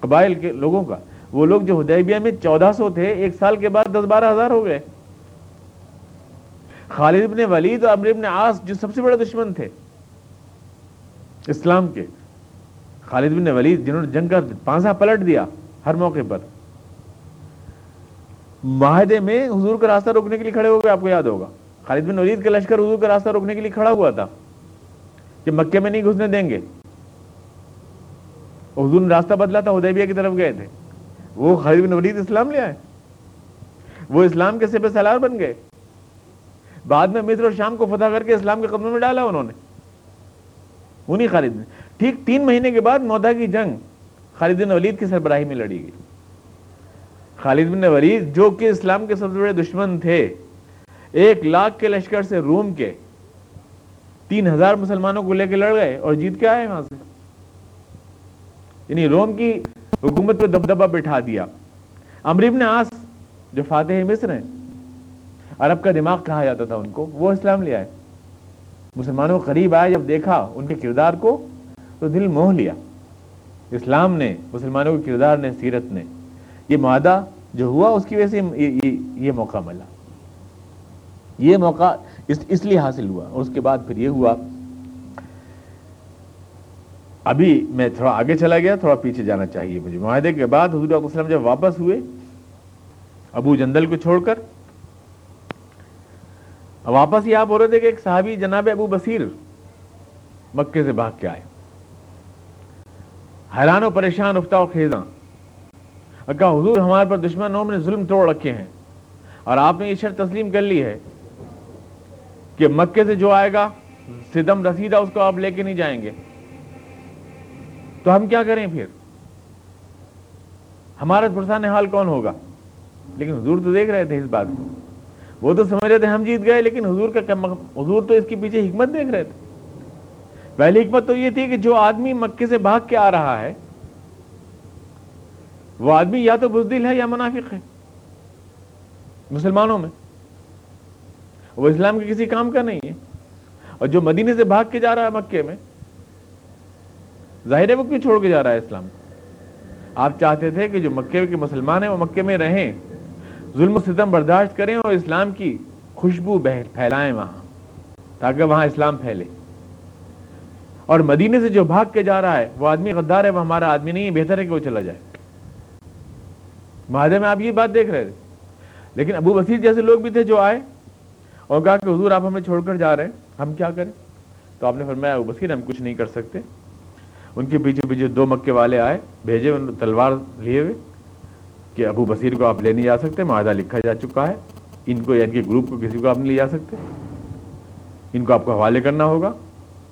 Speaker 1: قبائل کے لوگوں کا، وہ لوگ جو ہدیبیہ میں چودہ سو تھے، ایک سال کے بعد دس بارہ ہزار ہو گئے۔ خالد ابن ولید اور ابن عاص جو سب سے بڑے دشمن تھے۔ اسلام کے۔ خالد بن ولید جنہوں نے جنگ کا پانسا پلٹ دیا ہر موقع پر۔ معاہدے میں حضور کا راستہ روکنے کے لیے کھڑے ہو گئے، آپ کو یاد ہوگا۔ خالد بن ولید کا لشکر حضور کا راستہ روکنے کے لیے کھڑا ہوا تھا کہ مکے میں نہیں گھسنے دیں گے۔ حضور نے راستہ بدلا تھا ادیبیہ کی طرف گئے تھے۔ وہ خالد بن ولید اسلام لے آئے۔ وہ اسلام کے سب سالار بن گئے۔ بعد میں مصر اور شام کو فتح کر کے اسلام کے قدموں میں ڈالا انہوں نے۔ انہیں خالد نے ٹھیک تین مہینے کے بعد مودا کی جنگ خالد بن ولید کی سربراہی میں لڑی گئی۔ خالد بن ولید جو کہ اسلام کے سب سے بڑے دشمن تھے، ایک لاکھ کے لشکر سے روم کے تین ہزار مسلمانوں کو لے کے لڑ گئے اور جیت کے آئے وہاں سے۔ یعنی روم کی حکومت پہ دبدبا بٹھا دیا۔ امریب نے آس جو فاتح مصر ہیں، عرب کا دماغ کہا جاتا تھا ان کو؟ وہ اسلام لے آئے۔ مسلمانوں قریب آئے، جب دیکھا ان کے کردار کو تو دل موہ لیا۔ اسلام نے، مسلمانوں کے کردار نے، سیرت نے، یہ معاہدہ جو ہوا اس کی وجہ سے یہ موقع ملا۔ یہ موقع اس اس لیے حاصل ہوا۔ اور اس کے بعد پھر یہ ہوا۔ ابھی میں تھوڑا آگے چلا گیا، تھوڑا پیچھے جانا چاہیے مجھے۔ معاہدے کے بعد حضور علیہ وسلم جب واپس ہوئے، ابو جندل کو چھوڑ کر واپس یہ آپ ہو رہے تھے کہ ایک صحابی جناب ابو بصیر مکے سے بھاگ کے آئے۔ حیران و پریشان افتا و خیزاں۔ کہا حضور ہمارے پر دشمنوں نے ظلم توڑ رکھے ہیں۔ اور آپ نے یہ شرط تسلیم کر لی ہے کہ مکے سے جو آئے گا ستم رسیدہ اس کو آپ لے کے نہیں جائیں گے۔ تو ہم کیا کریں پھر؟ ہمارا پرسان حال کون ہوگا؟ لیکن حضور تو دیکھ رہے تھے اس بات کو۔ وہ تو سمجھ رہے تھے ہم جیت گئے، لیکن حضور کا حضور تو اس کے پیچھے حکمت دیکھ رہے تھے۔ پہلی حکمت تو یہ تھی کہ جو آدمی مکے سے بھاگ کے آ رہا ہے، وہ آدمی یا تو بزدل ہے یا منافق ہے، مسلمانوں میں۔ وہ اسلام کے کسی کام کا نہیں ہے۔ اور جو مدینے سے بھاگ کے جا رہا ہے مکے میں، ظاہر ہے وہ کیوں چھوڑ کے جا رہا ہے اسلام؟ آپ چاہتے تھے کہ جو مکے کے مسلمان ہیں، وہ مکے میں رہیں۔ ظلم و ستم برداشت کریں اور اسلام کی خوشبو پھیلائیں وہاں، تاکہ وہاں اسلام پھیلے۔ اور مدینے سے جو بھاگ کے جا رہا ہے، وہ آدمی غدار ہے، وہ ہمارا آدمی نہیں ہے، بہتر ہے کہ وہ چلا جائے۔ معاہدے میں آپ یہ بات دیکھ رہے تھے۔ لیکن ابو بصیر جیسے لوگ بھی تھے جو آئے اور کہا کہ حضور آپ ہمیں چھوڑ کر جا رہے ہیں، ہم کیا کریں؟ تو آپ نے فرمایا، ابو بصیر، ہم کچھ نہیں کر سکتے۔ ان کے پیچھے پیچھے دو مکے والے آئے، بھیجے تلوار لیے ہوئے۔ کہ ابو بصیر کو آپ لے نہیں جا سکتے، معاہدہ لکھا جا چکا ہے۔ ان کو یعنی کہ گروپ کو کسی کو آپ نہیں لے جا سکتے۔ ان کو آپ کو حوالے کرنا ہوگا۔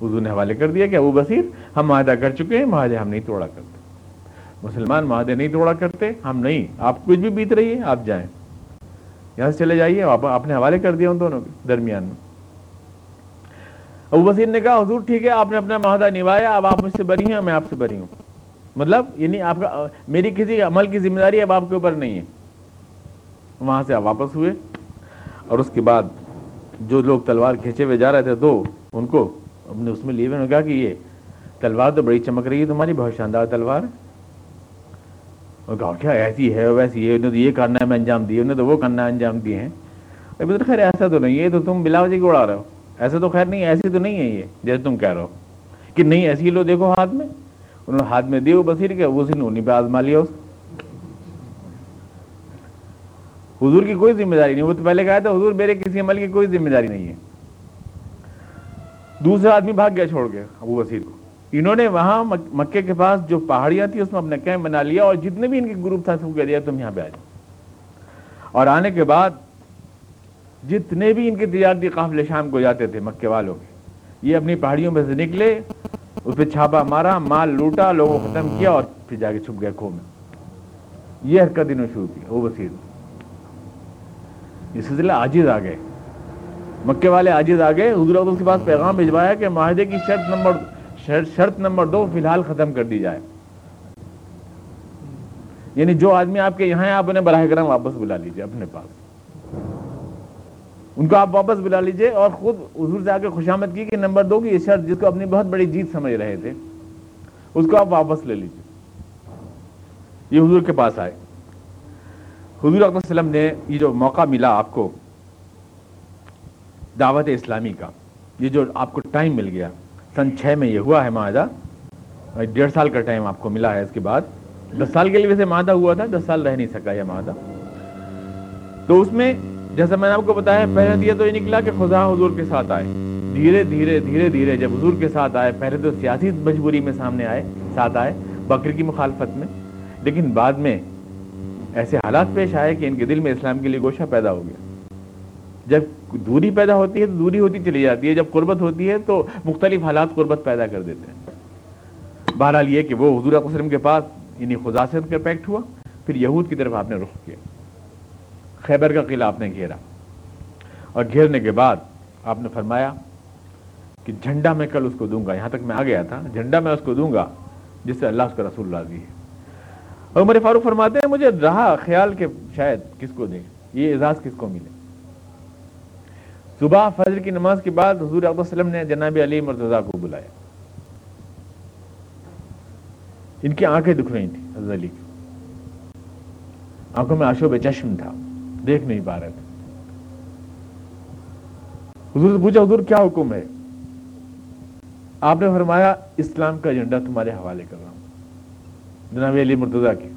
Speaker 1: حضور نے حوالے کر دیا کہ ابو بصیر، ہم معاہدہ کر چکے ہیں، معاہدے ہم نہیں توڑا کرتے۔ مسلمان معاہدے نہیں توڑا کرتے، ہم نہیں۔ آپ کچھ بھی بیت رہی ہے آپ جائیں۔ یہاں سے چلے جائیے آپ نے حوالے کر دیا ان دونوں کے درمیان میں۔ ابو بصیر نے کہا، حضور ٹھیک ہے، آپ نے اپنا معاہدہ نبھایا، اب آپ مجھ سے بری ہیں، میں آپ سے بری ہوں۔ مطلب یعنی آپ کا، میری کسی عمل کی ذمہ داری اب آپ کے اوپر نہیں ہے۔ وہاں سے آپ واپس ہوئے اور اس کے بعد جو لوگ تلوار کھینچے ہوئے جا رہے تھے، دو، ان کو اپنے اس میں لیے ہوئے کہا کہ یہ تلوار تو بڑی چمک رہی ہے تمہاری، بہت شاندار تلوار۔ اور کہا کیا ایسی ہے، ویسی ہے، انہیں تو یہ کرنا ہے، میں انجام دیے، انہیں تو وہ کرنا ہے، انجام دیے ہیں۔ ابھی تو خیر، ایسا تو نہیں ہے تو تم بلا وجہ کو اڑا رہے ہو۔ ایسا تو خیر نہیں ایسی تو نہیں ہے یہ، جیسے تم کہہ رہے ہو۔ کہ نہیں، ایسی لو، دیکھو ہاتھ میں۔ انہوں نے ہاتھ میں دیے وہ بصیر کے، وہ سن انہیں پہ آزما لیا اس۔ حضور کی کوئی ذمہ داری نہیں، وہ تو پہلے کہا تھا، حضور میرے کسی عمل کی کوئی ذمہ داری نہیں ہے۔ دوسرا آدمی بھاگ گیا، چھوڑ کے ابو بصیر کو۔ انہوں نے وہاں مکے کے پاس جو پہاڑیاں تھیں، اس میں اپنا کیمپ بنا لیا اور جتنے بھی ان کے گروپ تھا سب کہہ دیا، تم یہاں پہ آ جاؤ۔ اور آنے کے بعد جتنے بھی ان کے تجارتی قافلے شام کو جاتے تھے، مکے والوں کے، یہ اپنی پہاڑیوں میں سے نکلے۔ اس پہ چھاپا مارا، مال لوٹا، لوگوں کو ختم کیا اور پھر جا کے چھپ گئے کھو میں۔ یہ حرکت انہوں نے شروع کی، وہ بصیر یہ سلسلہ آجز آ گئے۔ مکے والے آجز آ گئے۔ حضرت اس کے پاس پیغام بھجوایا کہ معاہدے کی شرط نمبر شرط نمبر دو فی الحال ختم کر دی جائے۔ یعنی جو آدمی آپ کے یہاں ہیں، آپ انہیں براہ کرم واپس بلا لیجیے اپنے پاس۔ ان کو آپ واپس بلا لیجیے اور خود حضور سے آ کے خوشامد کی کہ نمبر دو کی یہ شرط جس کو اپنی بہت بڑی جیت سمجھ رہے تھے، اس کو آپ واپس لے لیجیے۔ یہ حضور کے پاس آئے۔ حضور علیہ وسلم نے یہ جو موقع ملا آپ کو، دعوت اسلامی کا، یہ جو آپ کو ٹائم مل گیا، سن چھ میں یہ ہوا ہے معاہدہ۔ ڈیڑھ سال کا ٹائم آپ کو ملا ہے اس کے بعد۔ دس سال کے لیے ویسے معاہدہ ہوا تھا، دس سال رہ نہیں سکا یہ معاہدہ۔ تو اس میں جیسا میں نے آپ کو بتایا پہلے دیا تو یہ نکلا کہ خدا حضور کے ساتھ آئے۔ دھیرے دھیرے دھیرے دھیرے جب حضور کے ساتھ آئے، پہلے تو سیاسی مجبوری میں سامنے آئے، ساتھ آئے، بکر کی مخالفت میں۔ لیکن بعد میں ایسے حالات پیش آئے کہ ان کے دل میں اسلام کے لیے گوشہ پیدا ہو گیا۔ جب دوری پیدا ہوتی ہے تو دوری ہوتی چلی جاتی ہے، جب قربت ہوتی ہے تو مختلف حالات قربت پیدا کر دیتے ہیں۔ بہرحال یہ کہ وہ حضور وسلم کے پاس انہیں خدا سے پیکٹ ہوا، پھر یہود کی طرف آپ نے رخ کیا۔ خیبر کا قلعہ آپ نے گھیرا۔ اور گھیرنے کے بعد آپ نے فرمایا کہ جھنڈا میں کل اس کو دوں گا۔ یہاں تک میں آ گیا تھا، جھنڈا میں اس کو دوں گا جس سے اللہ اس کا رسول راضی ہے۔ اور عمر فاروق فرماتے ہیں، مجھے رہا خیال کہ شاید کس کو دیں یہ اعزاز کس کو ملے؟ صبح فجر کی نماز کے بعد حضور وسلم نے جناب علی مرتضی کو بلایا۔ ان کی آنکھیں دکھ رہی تھیں حضرت علی کی۔ آنکھوں میں آشوب چشم تھا۔ دیکھ نہیں پا رہے تھے۔ حضور سے پوچھا، حضور، کیا حکم ہے؟ آپ نے فرمایا، اسلام کا ایجنڈا تمہارے حوالے کر رہا ہوں۔ جناب علی مرتضی کی۔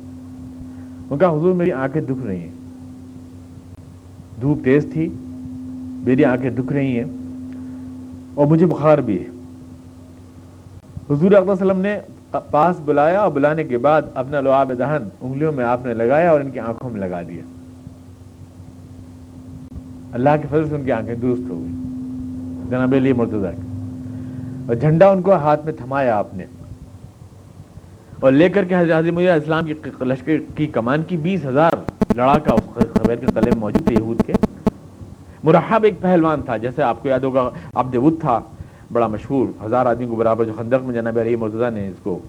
Speaker 1: ان کا حضور، میری آنکھیں دکھ رہی ہیں۔ دھوپ تیز تھی، میری آنکھیں دکھ رہی ہیں اور مجھے بخار بھی ہے۔ حضور علیہ وسلم نے پاس بلایا اور بلانے کے بعد اپنا لعاب دہن، انگلیوں میں آپ نے لگایا اور ان کی آنکھوں میں لگا دیا۔ اللہ کے فضل سے ان کی آنکھیں درست ہو گئی جناب علی مرتضی۔ کی اور جھنڈا ان کو ہاتھ میں تھمایا آپ نے۔ اور لے کر کے حضرت مجھے اسلام کی لشکر کی کمان کی بیس ہزار لڑاکا خبر کے قلعے موجود تھے، یہود کے۔ مرحب ایک پہلوان تھا، جیسے آپ کو یاد ہوگا، عبد تھا، بڑا مشہور، ہزار آدمی کو برابر جو خندق میں جناب علی مرتضیٰ نے اس کو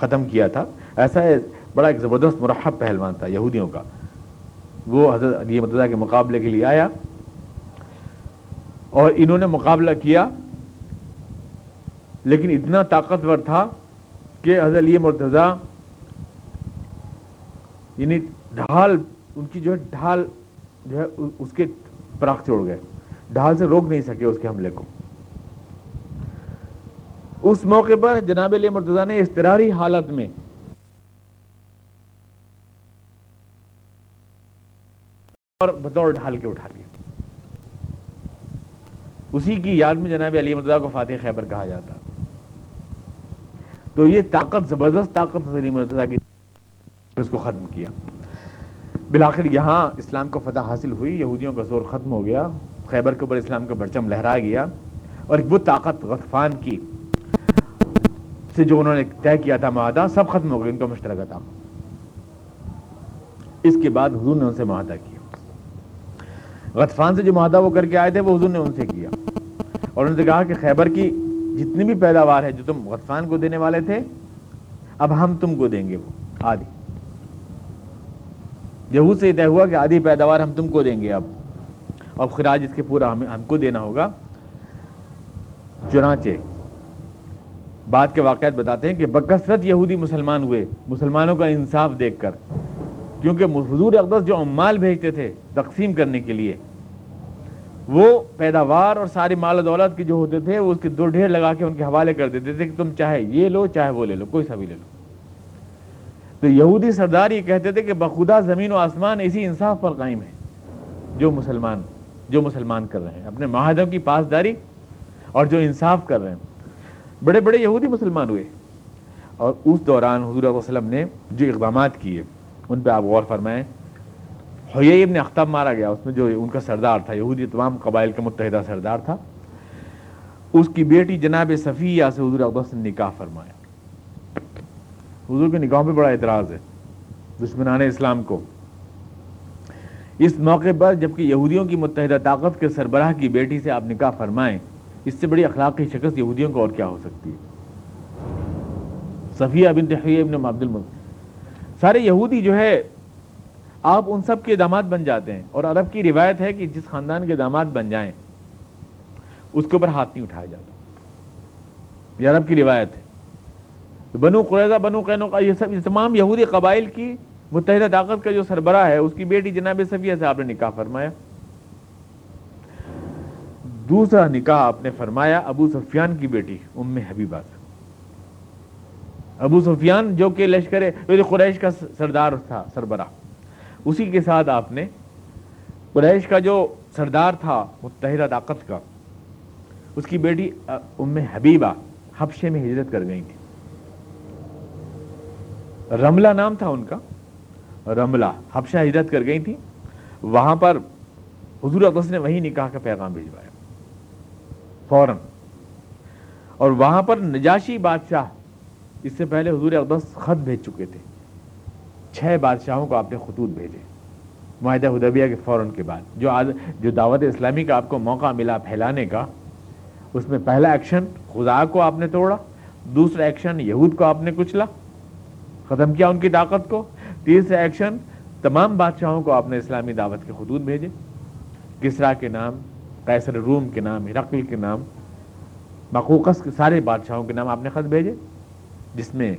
Speaker 1: ختم کیا تھا۔ ایسا ہے، بڑا ایک زبردست مرحب پہلوان تھا، یہودیوں کا۔ وہ حضرت علی مرتضیٰ کے مقابلے کے لیے آیا اور انہوں نے مقابلہ کیا، لیکن اتنا طاقتور تھا کہ حضرت علی مرتضی یعنی ڈھال، ان کی جو ہے ڈھال جو ہے اس کے پراخ چھوڑ گئے۔ ڈھال سے روک نہیں سکے اس کے حملے کو۔ اس موقع پر جناب علی مرتضی نے استراری حالت میں اور بطور ڈھال کے اٹھا لیا۔ اسی کی یاد میں جناب علی مرتضی کو فاتح خیبر کہا جاتا۔ تو یہ طاقت زبردست طاقت علی مرتضی کی اس کو ختم کیا۔ بلاخر یہاں اسلام کو فتح حاصل ہوئی، یہودیوں کا زور ختم ہو گیا، خیبر کے اوپر اسلام کا برچم لہرا گیا اور وہ طاقت غطفان کی سے جو انہوں نے طے کیا تھا معاہدہ سب ختم ہو گئے، ان کا مشترکہ تھا۔ اس کے بعد حضور نے ان سے معاہدہ کیا۔ غطفان سے جو معاہدہ وہ کر کے آئے تھے، وہ حضور نے ان سے کیا۔ اور انہوں نے کہا کہ خیبر کی جتنی بھی پیداوار ہے جو تم غطفان کو دینے والے تھے، اب ہم تم کو دیں گے وہ، آدھی۔ یہود سے یہ طے ہوا کہ آدھی پیداوار ہم تم کو دیں گے اب۔ اور خراج اس کے پورا ہم کو دینا ہوگا۔ چنانچہ بات کے واقعات بتاتے ہیں کہ بکثرت یہودی مسلمان ہوئے۔ مسلمانوں کا انصاف دیکھ کر۔ کیونکہ حضور اقدس جو عمال بھیجتے تھے تقسیم کرنے کے لیے، وہ پیداوار اور ساری مال و دولت کی جو ہوتے تھے، وہ اس کے دو ڈھیر لگا کے ان کے حوالے کر دیتے تھے کہ تم چاہے یہ لو، چاہے وہ لے لو، کوئی سا بھی لے لو۔ تو یہودی سردار یہ کہتے تھے کہ بخدا زمین و آسمان اسی انصاف پر قائم ہے جو مسلمان جو مسلمان کر رہے ہیں۔ اپنے معاہدوں کی پاسداری اور جو انصاف کر رہے ہیں۔ بڑے بڑے یہودی مسلمان ہوئے۔ اور اس دوران حضور علیہ وسلم نے جو اقدامات کیے ان پہ آپ غور فرمائیں۔ حیی ابن اختب مارا گیا، اس میں جو ان کا سردار تھا، یہودی تمام قبائل کا متحدہ سردار تھا۔ اس کی بیٹی جناب صفیہ سے حضور اقدس نے نکاح فرمایا۔ حضور کے نکاح پہ بڑا اعتراض ہے، دشمنان اسلام کو۔ اس موقع پر جبکہ یہودیوں کی متحدہ طاقت کے سربراہ کی بیٹی سے آپ نکاح فرمائیں، اس سے بڑی اخلاقی شکست یہودیوں کو اور کیا ہو سکتی ہے؟ صفیہ بنت حیی ابن عبد المد سارے یہودی جو ہے، آپ ان سب کے داماد بن جاتے ہیں اور عرب کی روایت ہے کہ جس خاندان کے داماد بن جائیں، اس کے اوپر ہاتھ نہیں اٹھایا جاتا۔ یہ عرب کی روایت ہے۔ بنو قریضہ بنو قینو کا یہ سب تمام یہودی قبائل کی متحدہ طاقت کا جو سربراہ ہے، اس کی بیٹی جناب صفیہ سے آپ نے نکاح فرمایا۔ دوسرا نکاح آپ نے فرمایا ابو سفیان کی بیٹی، ام حبیبہ سے۔ ابو سفیان جو کہ لشکر قریش کا سردار تھا، سربراہ۔ اسی کے ساتھ آپ نے قریش کا جو سردار تھا متحدہ طاقت کا، اس کی بیٹی ام حبیبہ حبشے میں ہجرت کر گئی تھی رملہ نام تھا ان کا۔ رملہ، حبشہ ہجرت کر گئی تھی وہاں پر حضور اقدس نے وہی نکاح کا پیغام بھیجوایا فوراً۔ اور وہاں پر نجاشی بادشاہ اس سے پہلے حضور اقدس خط بھیج چکے تھے۔ چھ بادشاہوں کو آپ نے خطوط بھیجے۔ معاہدہ ہدبیہ کے فوراً کے بعد جو آج جو دعوت اسلامی کا آپ کو موقع ملا پھیلانے کا، اس میں پہلا ایکشن خدا کو آپ نے توڑا، دوسرا ایکشن یہود کو آپ نے کچلا، ختم کیا ان کی طاقت کو، تیسرا ایکشن تمام بادشاہوں کو آپ نے اسلامی دعوت کے خطوط بھیجے۔ کسرا کے نام، قیصر روم کے نام، ہرقل کے نام، مقوقس کے سارے بادشاہوں کے نام آپ نے خط بھیجے۔ جس میں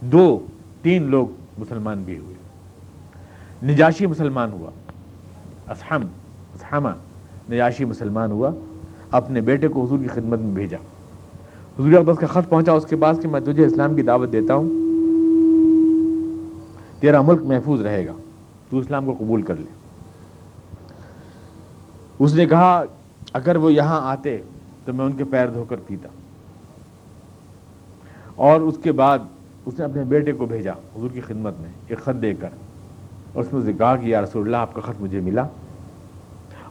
Speaker 1: دو تین لوگ مسلمان بھی ہوئے۔ نجاشی مسلمان ہوا، اسحم، اسحمہ نجاشی مسلمان ہوا، اپنے بیٹے کو حضور کی خدمت میں بھیجا۔ حضور اقدس کا خط پہنچا، اس کے بعد کہ میں تجھے اسلام کی دعوت دیتا ہوں، تیرا ملک محفوظ رہے گا، تو اسلام کو قبول کر لے۔ اس نے کہا، اگر وہ یہاں آتے تو میں ان کے پیر دھو کر پیتا۔ اور اس کے بعد اس نے اپنے بیٹے کو بھیجا حضور کی خدمت میں، ایک خط دے کر۔ اور اس نے کہا کہ یا رسول اللہ، آپ کا خط مجھے ملا۔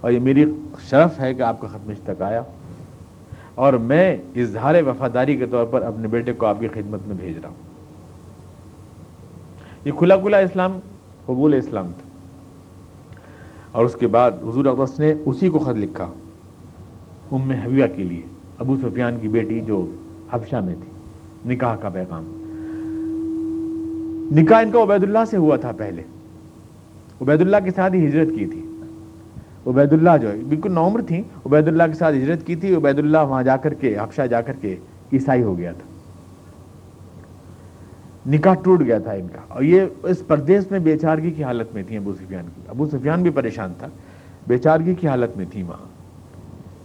Speaker 1: اور یہ میری شرف ہے کہ آپ کا خط مجھ تک آیا۔ اور میں اظہار وفاداری کے طور پر اپنے بیٹے کو آپ کی خدمت میں بھیج رہا ہوں۔ یہ کھلا کھلا اسلام، قبول اسلام تھا۔ اور اس کے بعد حضور اقدس نے اسی کو خط لکھا، ام حویہ کے لیے، ابو سفیان کی بیٹی جو حبشہ میں تھی۔ نکاح کا پیغام۔ نکاح ان کا عبید اللہ سے ہوا تھا پہلے۔ عبید اللہ کے ساتھ ہی ہجرت کی تھی۔ عبید اللہ جو ہے، بالکل نومر تھی عبید اللہ کے ساتھ ہجرت کی تھی۔ عبید اللہ وہاں جا کر کے، حبشہ جا کر کے عیسائی ہو گیا تھا۔ نکاح ٹوٹ گیا تھا ان کا۔ اور یہ اس پردیس میں بے چارگی کی حالت میں تھی ابو سفیان کی۔ ابو سفیان بھی پریشان تھا۔ بے چارگی کی حالت میں تھی وہاں۔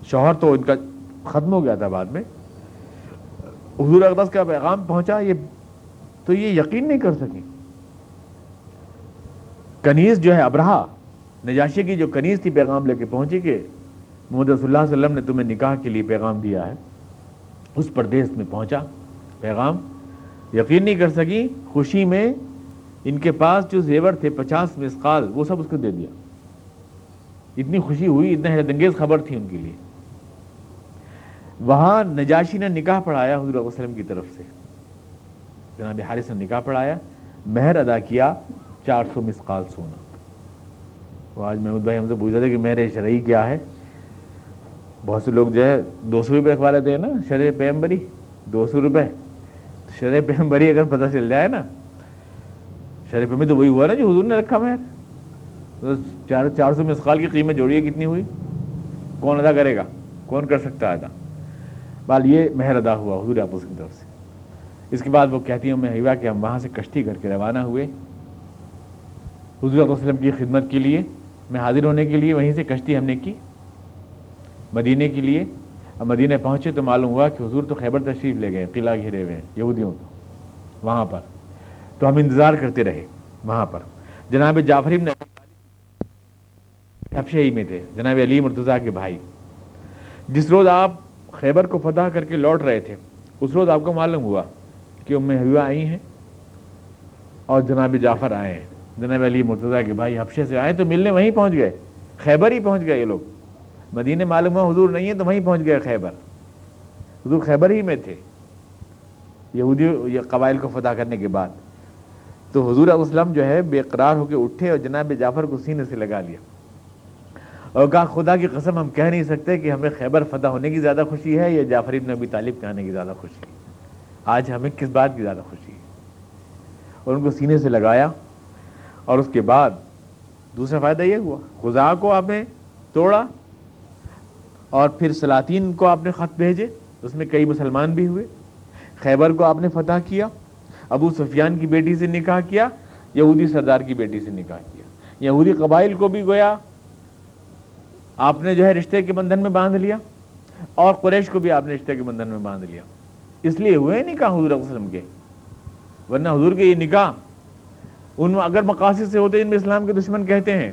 Speaker 1: شوہر تو ان کا ختم ہو گیا تھا بعد میں۔ حضور اقدس کا پیغام پہنچا یہ تو یہ یقین نہیں کر سکی کنیز جو ہے ابراہ نجاشی کی جو کنیز تھی پیغام لے کے پہنچی کہ محمد صلی اللہ علیہ وسلم نے تمہیں نکاح کے لیے پیغام دیا ہے۔ اس پردیس میں پہنچا پیغام۔ یقین نہیں کر سکی خوشی میں ان کے پاس جو زیور تھے پچاس مسقال، وہ سب اس کو دے دیا۔ اتنی خوشی ہوئی اتنا حیرت انگیز خبر تھی ان کے لیے۔ وہاں نجاشی نے نکاح پڑھایا حضور علیہ وسلم کی طرف سے۔ جناب حارث نے نکاح پڑھایا، مہر ادا کیا، چار سو مسقال سونا۔ وہ آج محمود بھائی ہم سے پوچھ رہے تھے کہ مہر شرعی کیا ہے؟ بہت سے لوگ جو ہے دو سو روپئے رکھوا لیتے ہیں نا شرح پیمبری دو سو روپئے شرح پیمبری اگر پتہ چل جائے نا شرح پیمبری تو وہی ہوا نا جو حضور نے رکھا مہر۔ چار چار سو مسقال کی قیمت جوڑی ہے کتنی ہوئی؟ کون ادا کرے گا؟ کون کر سکتا ہے ادا؟ بال یہ مہر ادا ہوا، حضور آپس کی طرف سے۔ اس کے بعد وہ کہتی ہوں میں ہیوا کہ ہم وہاں سے کشتی کر کے روانہ ہوئے۔ حضور علیہ وسلم کی خدمت کے لیے، میں حاضر ہونے کے لیے، وہیں سے کشتی ہم نے کی۔ مدینے کے لیے۔ اب مدینہ پہنچے تو معلوم ہوا کہ حضور تو خیبر تشریف لے گئے، قلعہ گھرے ہوئے ہیں، یہودیوں کو، وہاں پر۔ تو ہم انتظار کرتے رہے وہاں پر۔ جناب جعفر نے ہی میں تھے، جناب علی مرتضیٰ کے بھائی۔ جس روز آپ خیبر کو فتح کر کے لوٹ رہے تھے۔ اس روز آپ کو معلوم ہوا کہ ام حوا آئی ہیں اور جناب جعفر آئے ہیں۔ جناب علی مرتضیٰ کے بھائی حفشے سے آئے تو ملنے وہیں پہنچ گئے۔ خیبر ہی پہنچ گئے یہ لوگ۔ مدینے معلوم ہوا حضور نہیں ہے تو وہیں پہنچ گئے خیبر۔ حضور خیبر ہی میں تھے۔ یہودی قبائل کو فتح کرنے کے بعد۔ تو حضور اسلم جو ہے بے قرار ہو کے اٹھے اور جناب جعفر کو سینے سے لگا لیا۔ اور کہا خدا کی قسم ہم کہہ نہیں سکتے کہ ہمیں خیبر فتح ہونے کی زیادہ خوشی ہے یا جعفر ابن ابی طالب کے آنے کی زیادہ خوشی ہے۔ آج ہمیں کس بات کی زیادہ خوشی ہے؟ اور ان کو سینے سے لگایا اور اس کے بعد دوسرا فائدہ یہ ہوا خدا کو آپ نے توڑا اور پھر سلاطین کو آپ نے خط بھیجے، اس میں کئی مسلمان بھی ہوئے۔ خیبر کو آپ نے فتح کیا، ابو سفیان کی بیٹی سے نکاح کیا، یہودی سردار کی بیٹی سے نکاح کیا۔ یہودی قبائل کو بھی گویا آپ نے جو ہے رشتے کے بندھن میں باندھ لیا اور قریش کو بھی آپ نے رشتے کے بندھن میں باندھ لیا۔ اس لیے ہوئے نکاح حضور علیہ وسلم کے۔ ورنہ حضور کے یہ نکاح، ان اگر مقاصد سے ہوتے ان میں اسلام کے دشمن کہتے ہیں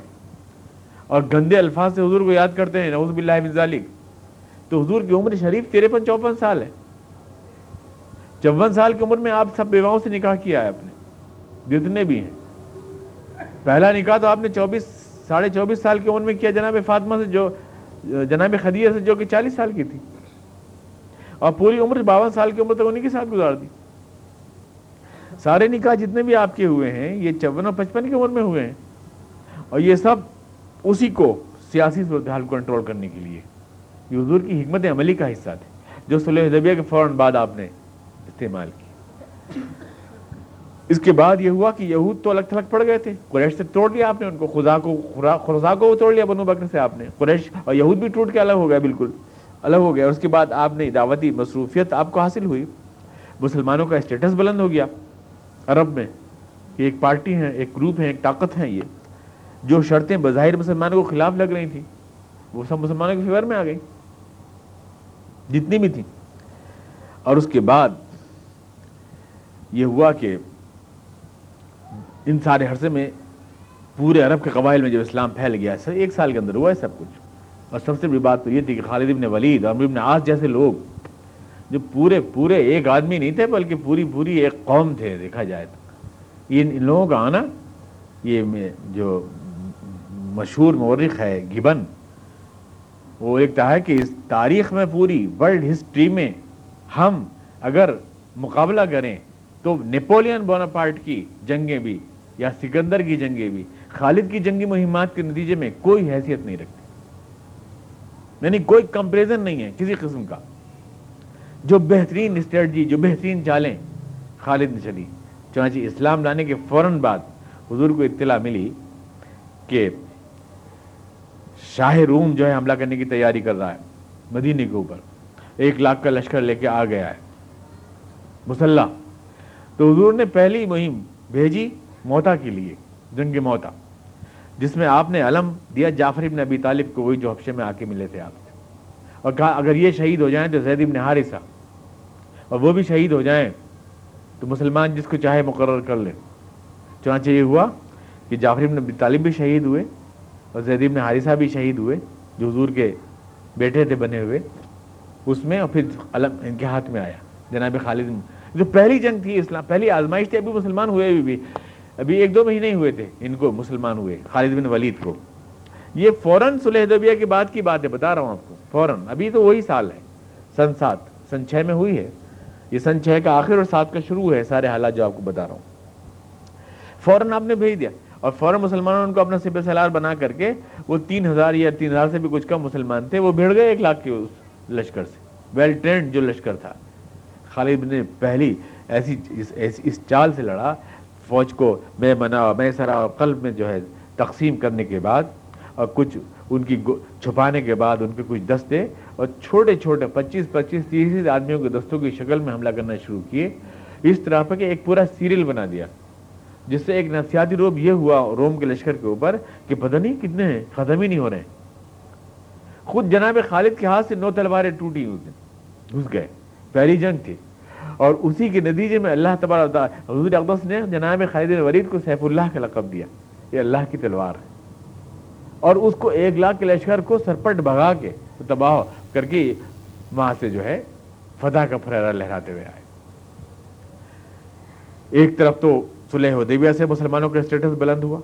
Speaker 1: اور گندے الفاظ سے حضور کو یاد کرتے ہیں، نعوذ باللہ من ذالک۔ تو حضور کی عمر شریف تریپن چوپن سال ہے۔ چون سال کی عمر میں آپ سب بیواؤں سے نکاح کیا ہے اپنے جتنے بھی ہیں۔ پہلا نکاح تو آپ نے چوبیس ساڑھے چوبیس سال کی عمر میں کیا جناب فاطمہ سے جو، جناب خدیجہ سے جو کہ چالیس سال کی تھی۔ اور پوری عمر باون سال کی عمر تک انہیں کے ساتھ گزار دی۔ سارے نکاح جتنے بھی آپ کے ہوئے ہیں، یہ چون اور پچپن کی عمر میں ہوئے ہیں۔ اور یہ سب اسی کو سیاسی صورتحال کو کنٹرول کرنے کے لیے۔ یہ حضور کی حکمت عملی کا حصہ تھے، جو صلح حدیبیہ کے فوراً بعد آپ نے استعمال کی۔ اس کے بعد یہ ہوا کہ یہود تو الگ تھلگ پڑ گئے تھے، قریش سے توڑ لیا آپ نے، ان کو خدا کو خدا کو توڑ لیا بنو بکر سے آپ نے، قریش اور یہود بھی ٹوٹ کے الگ ہو گیا بالکل الگ ہو گیا اس کے بعد آپ نے دعوتی مصروفیت آپ کو حاصل ہوئی۔ مسلمانوں کا اسٹیٹس بلند ہو گیا۔ عرب میں کہ ایک پارٹی ہیں، ایک گروپ ہیں، ایک طاقت ہیں یہ۔ جو شرطیں بظاہر مسلمانوں کو خلاف لگ رہی تھیں وہ سب مسلمانوں کے فیور میں آ گئی۔ جتنی بھی تھیں۔ اور اس کے بعد یہ ہوا کہ ان سارے عرصے میں پورے عرب کے قبائل میں جب اسلام پھیل گیا، سر، ایک سال کے اندر ہوا ہے سب کچھ۔ اور سب سے بڑی بات تو یہ تھی کہ خالد ابن ولید اور ابن آس جیسے لوگ جو پورے پورے ایک آدمی نہیں تھے، بلکہ پوری پوری ایک قوم تھے، دیکھا جائے تو۔ ان لوگوں کا آنا، یہ جو مشہور مورخ ہے گبن، وہ لکھتا ہے کہ اس تاریخ میں پوری ورلڈ ہسٹری میں ہم اگر مقابلہ کریں تو نیپولین بوناپارٹ کی جنگیں بھی یا سکندر کی جنگیں بھی، خالد کی جنگی مہمات کے نتیجے میں کوئی حیثیت نہیں رکھتی۔ یعنی کوئی کمپریزن نہیں ہے کسی قسم کا۔ جو بہترین اسٹریٹجی، جو بہترین چالیں خالد نے چلی۔ چنانچہ اسلام لانے کے فوراً بعد حضور کو اطلاع ملی کہ شاہ روم جو ہے حملہ کرنے کی تیاری کر رہا ہے مدینے کے اوپر۔ ایک لاکھ کا لشکر لے کے آ گیا ہے۔ مسلح۔ تو حضور نے پہلی مہم بھیجی۔ موتا کے لیے جنگ موتا جس میں آپ نے علم دیا جعفر ابن ابی طالب کو وہی جو حفشے میں آ کے ملے تھے آپ۔ سے اور کہا اگر یہ شہید ہو جائیں تو زید ابن حارثہ اور وہ بھی شہید ہو جائیں تو مسلمان جس کو چاہے مقرر کر لیں چنانچہ یہ ہوا کہ جعفر ابن ابی طالب بھی شہید ہوئے اور زید ابن حارثہ بھی شہید ہوئے جو حضور کے بیٹے تھے بنے ہوئے۔ اس میں اور پھر علم ان کے ہاتھ میں آیا جناب خالد۔ جو پہلی جنگ تھی اسلام پہلی آزمائش تھی ابھی مسلمان ہوئے بھی, بھی۔ ابھی ایک دو مہینے ہی ہوئے تھے ان کو مسلمان ہوئے، خالد بن ولید کو۔ یہ فوراً صلح حدیبیہ کے بعد کی بات ہے بتا رہا ہوں آپ کو، فوراً۔ ابھی تو وہی سال ہے، سن سات، سن چھ میں ہوئی ہے۔ یہ سن چھ کا آخر اور سات کا شروع ہے، سارے حالات جو آپ کو بتا رہا ہوں۔ فوراً آپ نے بھیج دیا اور فوراً مسلمانوں نے ان کو اپنا سب سلار بنا کر کے وہ تین ہزار یا تین ہزار سے بھی کچھ کم مسلمان تھے، وہ بھیڑ گئے ایک لاکھ کے اس لشکر سے۔ ویل ٹرینڈ جو لشکر تھا۔ خالد نے پہلی ایسی اس چال سے لڑا فوج کو میں منا میں سرا قلب میں جو ہے تقسیم کرنے کے بعد اور کچھ ان کی چھپانے کے بعد ان کے کچھ دستے اور چھوٹے چھوٹے پچیس پچیس تیس آدمیوں کے دستوں کی شکل میں حملہ کرنا شروع کیے۔ اس طرح پہ کہ ایک پورا سیریل بنا دیا۔ جس سے ایک نفسیاتی روب یہ ہوا روم کے لشکر کے اوپر کہ پتہ نہیں کتنے ہیں ختم ہی نہیں ہو رہے ہیں۔ خود جناب خالد کے ہاتھ سے نو تلواریں ٹوٹی اس دن۔ گھس گئے۔ پہلی جنگ تھی۔ اور اسی کے نتیجے میں اللہ تبار حضور اقدس نے جناب خالد ورید کو سیف اللہ کا لقب دیا۔ یہ اللہ کی تلوار ہے۔ اور اس کو ایک لاکھ کے لشکر کو سرپٹ بھگا کے تباہ کر کے وہاں سے جو ہے فتح کا فرحرہ لہراتے ہوئے آئے۔ ایک طرف تو صلح حدیبیہ سے مسلمانوں کا اسٹیٹس بلند ہوا۔